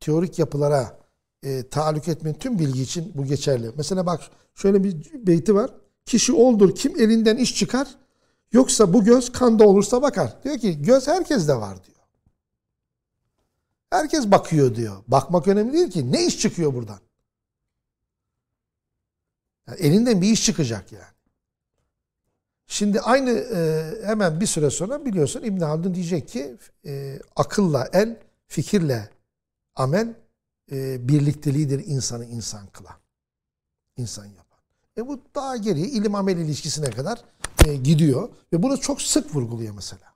teorik yapılara e, taalluk etmeyen tüm bilgi için bu geçerli. Mesela bak şöyle bir beyti var. Kişi oldur kim elinden iş çıkar yoksa bu göz kanda olursa bakar. Diyor ki göz herkeste var diyor. Herkes bakıyor diyor. Bakmak önemli değil ki. Ne iş çıkıyor buradan? Yani elinden bir iş çıkacak yani. Şimdi aynı e, hemen bir süre sonra biliyorsun İbn Haldun diyecek ki e, akılla el, fikirle amel e, birlikteliğidir insanı insan kılan. İnsan yapan. E bu daha geriye ilim amel ilişkisine kadar e, gidiyor ve bunu çok sık vurguluyor mesela.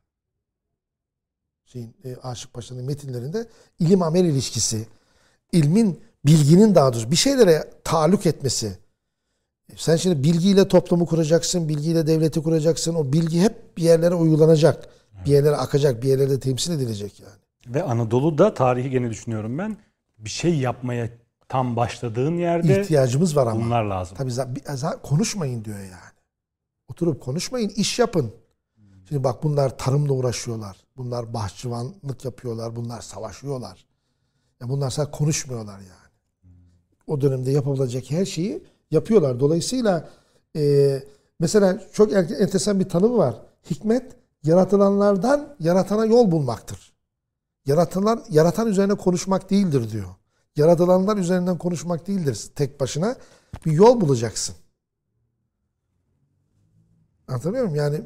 Şeyin, e, Aşık Paşa'nın metinlerinde ilim amel ilişkisi, ilmin, bilginin daha doğrusu bir şeylere taalluk etmesi, sen şimdi bilgiyle toplumu kuracaksın, bilgiyle devleti kuracaksın. O bilgi hep bir yerlere uygulanacak. Bir yerlere akacak, bir yerlere temsil edilecek yani. Ve Anadolu'da tarihi gene düşünüyorum ben. Bir şey yapmaya tam başladığın yerde İhtiyacımız var ama. bunlar lazım. Tabii konuşmayın diyor yani. Oturup konuşmayın, iş yapın. Şimdi bak bunlar tarımla uğraşıyorlar. Bunlar bahçıvanlık yapıyorlar. Bunlar savaşıyorlar. Ya bunlar sadece konuşmuyorlar yani. O dönemde yapabilecek her şeyi yapıyorlar. Dolayısıyla e, mesela çok er- enteresan bir tanımı var. Hikmet yaratılanlardan yaratana yol bulmaktır. Yaratılan, yaratan üzerine konuşmak değildir diyor. Yaratılanlar üzerinden konuşmak değildir tek başına. Bir yol bulacaksın. Anlatabiliyor muyum? Yani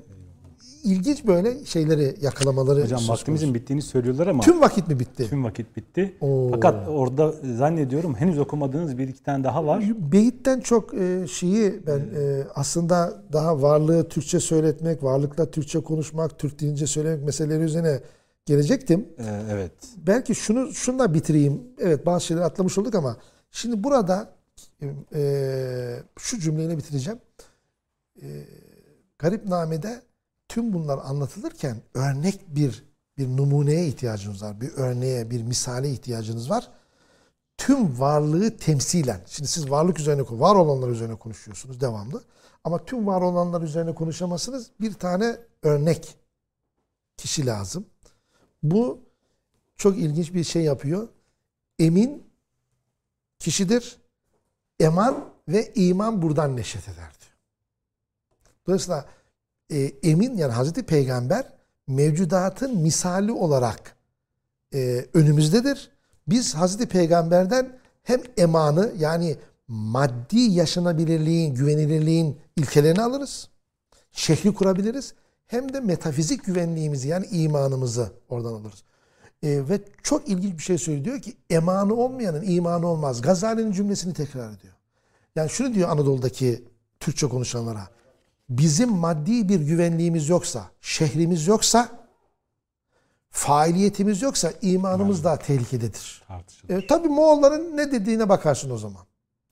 ilginç böyle şeyleri yakalamaları Hocam vaktimizin bittiğini söylüyorlar ama Tüm vakit mi bitti? tüm vakit bitti. Oo. Fakat orada zannediyorum henüz okumadığınız bir iki tane daha var. Beyitten çok e, şeyi ben e, aslında daha varlığı Türkçe söyletmek, varlıkla Türkçe konuşmak, Türk dilince söylemek meseleleri üzerine gelecektim. Ee, evet. Belki şunu şunla bitireyim. Evet bazı şeyleri atlamış olduk ama şimdi burada e, şu cümleyle bitireceğim. E, Garipname'de tüm bunlar anlatılırken örnek bir bir numuneye ihtiyacınız var. Bir örneğe, bir misale ihtiyacınız var. Tüm varlığı temsilen. Şimdi siz varlık üzerine, var olanlar üzerine konuşuyorsunuz devamlı. Ama tüm var olanlar üzerine konuşamazsınız. Bir tane örnek kişi lazım. Bu çok ilginç bir şey yapıyor. Emin kişidir. Eman ve iman buradan neşet eder diyor. Dolayısıyla e, emin yani Hazreti Peygamber mevcudatın misali olarak e, önümüzdedir. Biz Hazreti Peygamber'den hem emanı yani maddi yaşanabilirliğin, güvenilirliğin ilkelerini alırız. Şehri kurabiliriz. Hem de metafizik güvenliğimizi yani imanımızı oradan alırız. E, ve çok ilginç bir şey söylüyor. Diyor ki emanı olmayanın imanı olmaz. Gazali'nin cümlesini tekrar ediyor. Yani şunu diyor Anadolu'daki Türkçe konuşanlara. Bizim maddi bir güvenliğimiz yoksa, şehrimiz yoksa, faaliyetimiz yoksa imanımız da tehlikededir. Tartışılır. E, tabii Moğolların ne dediğine bakarsın o zaman.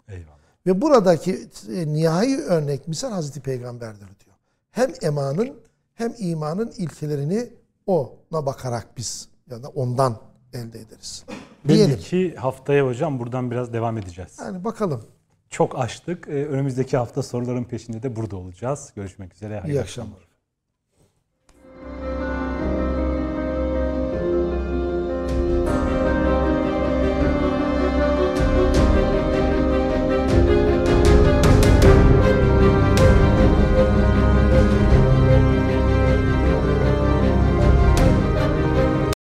Eyvallah. Ve buradaki e, nihai örnek misal Hazreti Peygamber'dir diyor. Hem emanın hem imanın ilkelerini ona bakarak biz ya da ondan elde ederiz. Belli Diyelim. ki haftaya hocam buradan biraz devam edeceğiz. Yani bakalım. Çok açtık. Ee, önümüzdeki hafta soruların peşinde de burada olacağız. Görüşmek üzere. İyi akşamlar.